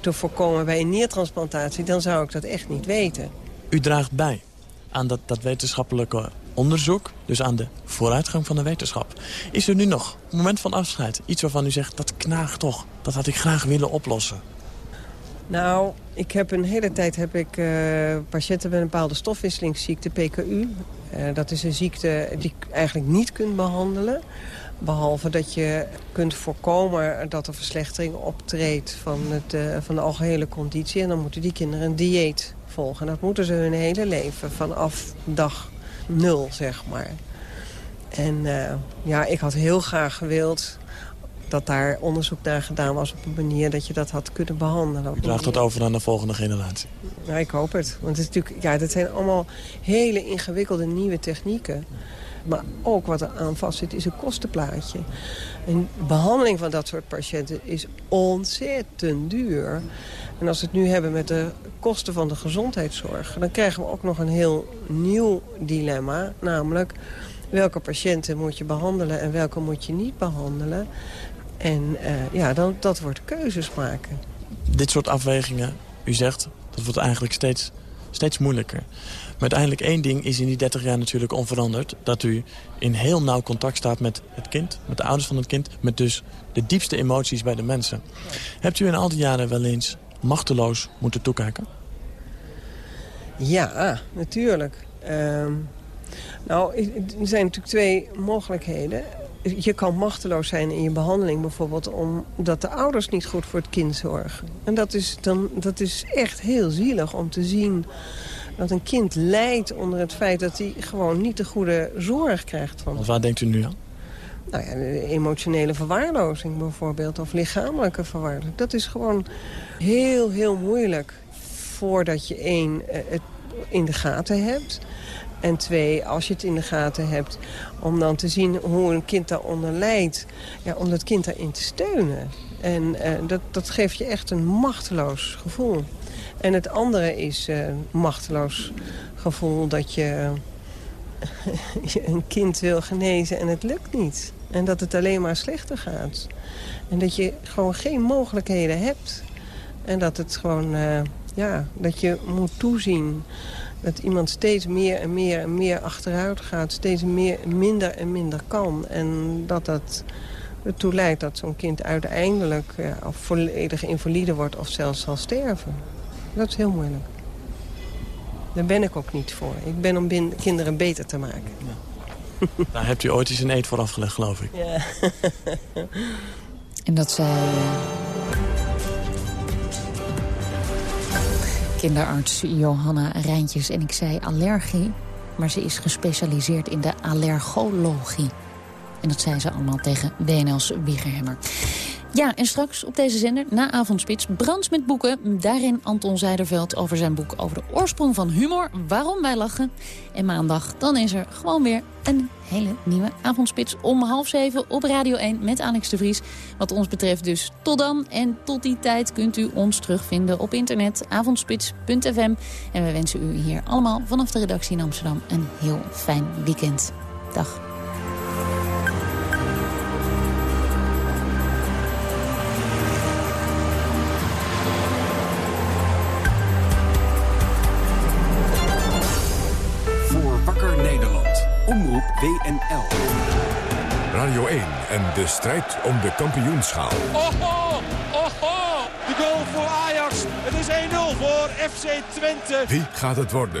te voorkomen bij een niertransplantatie... dan zou ik dat echt niet weten. U draagt bij aan dat, dat wetenschappelijke onderzoek, dus aan de vooruitgang van de wetenschap. Is er nu nog, een moment van afscheid, iets waarvan u zegt... dat knaagt toch, dat had ik graag willen oplossen? Nou, ik heb een hele tijd heb ik uh, patiënten met een bepaalde stofwisselingsziekte, PKU. Uh, dat is een ziekte die ik eigenlijk niet kunt behandelen. Behalve dat je kunt voorkomen dat er verslechtering optreedt van, het, uh, van de algehele conditie. En dan moeten die kinderen een dieet volgen. Dat moeten ze hun hele leven vanaf dag nul, zeg maar. En uh, ja, ik had heel graag gewild dat daar onderzoek naar gedaan was op een manier dat je dat had kunnen behandelen. U draagt dat over aan de volgende generatie? Ja, ik hoop het. Want het is natuurlijk, ja, dat zijn allemaal hele ingewikkelde nieuwe technieken. Maar ook wat er aan vast zit is een kostenplaatje. En behandeling van dat soort patiënten is ontzettend duur. En als we het nu hebben met de kosten van de gezondheidszorg... dan krijgen we ook nog een heel nieuw dilemma. Namelijk, welke patiënten moet je behandelen en welke moet je niet behandelen. En uh, ja, dan, dat wordt keuzes maken. Dit soort afwegingen, u zegt, dat wordt eigenlijk steeds, steeds moeilijker. Maar uiteindelijk één ding is in die 30 jaar natuurlijk onveranderd. Dat u in heel nauw contact staat met het kind, met de ouders van het kind. Met dus de diepste emoties bij de mensen. Hebt u in al die jaren wel eens machteloos moeten toekijken? Ja, natuurlijk. Uh, nou, er zijn natuurlijk twee mogelijkheden. Je kan machteloos zijn in je behandeling bijvoorbeeld... omdat de ouders niet goed voor het kind zorgen. En dat is, dan, dat is echt heel zielig om te zien dat een kind lijdt onder het feit dat hij gewoon niet de goede zorg krijgt. Van. Waar denkt u nu aan? Nou ja, emotionele verwaarlozing bijvoorbeeld, of lichamelijke verwaarlozing. Dat is gewoon heel, heel moeilijk voordat je één, het in de gaten hebt. En twee, als je het in de gaten hebt, om dan te zien hoe een kind daaronder lijdt. Ja, om dat kind daarin te steunen. En uh, dat, dat geeft je echt een machteloos gevoel. En het andere is uh, machteloos gevoel dat je, je [LAUGHS] een kind wil genezen en het lukt niet. En dat het alleen maar slechter gaat. En dat je gewoon geen mogelijkheden hebt. En dat het gewoon, ja, dat je moet toezien dat iemand steeds meer en meer en meer achteruit gaat. Steeds meer, minder en minder kan. En dat dat ertoe leidt dat zo'n kind uiteindelijk ja, of volledig invalide wordt of zelfs zal sterven. Dat is heel moeilijk. Daar ben ik ook niet voor. Ik ben om kinderen beter te maken. Ja. [LAUGHS] Daar hebt u ooit eens een eet voor afgelegd, geloof ik. Ja. [LAUGHS] en dat zei... kinderarts Johanna Rijntjes. En ik zei allergie, maar ze is gespecialiseerd in de allergologie. En dat zei ze allemaal tegen WNL's Wiegerhemmer. Ja, en straks op deze zender, na Avondspits, Brands met boeken. Daarin Anton Zijderveld over zijn boek over de oorsprong van humor. Waarom wij lachen. En maandag, dan is er gewoon weer een hele nieuwe Avondspits om half zeven op Radio 1 met Alex de Vries. Wat ons betreft dus tot dan. En tot die tijd kunt u ons terugvinden op internet avondspits.fm. En we wensen u hier allemaal vanaf de redactie in Amsterdam een heel fijn weekend. Dag. WNL. Radio 1 en de strijd om de kampioenschaal. Oho, oho, de goal voor Ajax. Het is 1-0 voor FC Twente. Wie gaat het worden?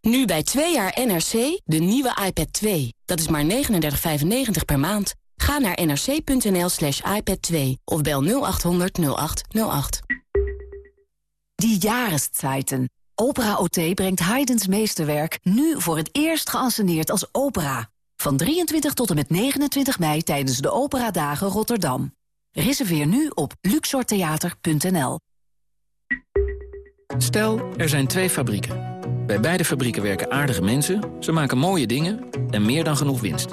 Nu bij 2 jaar NRC de nieuwe iPad 2. Dat is maar 39,95 per maand. Ga naar nrc.nl slash iPad 2 of bel 0800 0808. Die Jahreszeiten. Opera OT brengt Haydn's meesterwerk nu voor het eerst geanceneerd als opera. Van 23 tot en met 29 mei tijdens de Operadagen Rotterdam. Reserveer nu op luxortheater.nl. Stel, er zijn twee fabrieken. Bij beide fabrieken werken aardige mensen, ze maken mooie dingen en meer dan genoeg winst.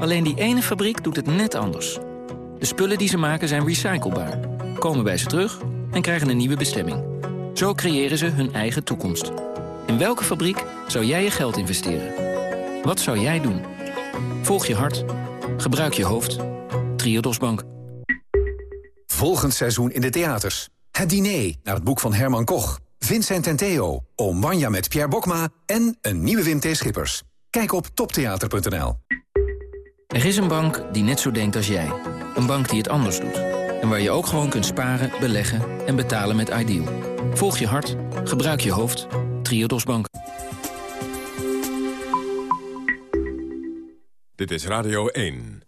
Alleen die ene fabriek doet het net anders. De spullen die ze maken zijn recyclebaar, komen bij ze terug en krijgen een nieuwe bestemming. Zo creëren ze hun eigen toekomst. In welke fabriek zou jij je geld investeren? Wat zou jij doen? Volg je hart. Gebruik je hoofd. Triodos Bank. Volgend seizoen in de theaters. Het diner naar het boek van Herman Koch. Vincent en Theo, Oom Wanja met Pierre Bokma en een nieuwe Wim T. Schippers. Kijk op toptheater.nl. Er is een bank die net zo denkt als jij. Een bank die het anders doet. En waar je ook gewoon kunt sparen, beleggen en betalen met Ideal. Volg je hart, gebruik je hoofd. Triodos Bank. Dit is Radio 1.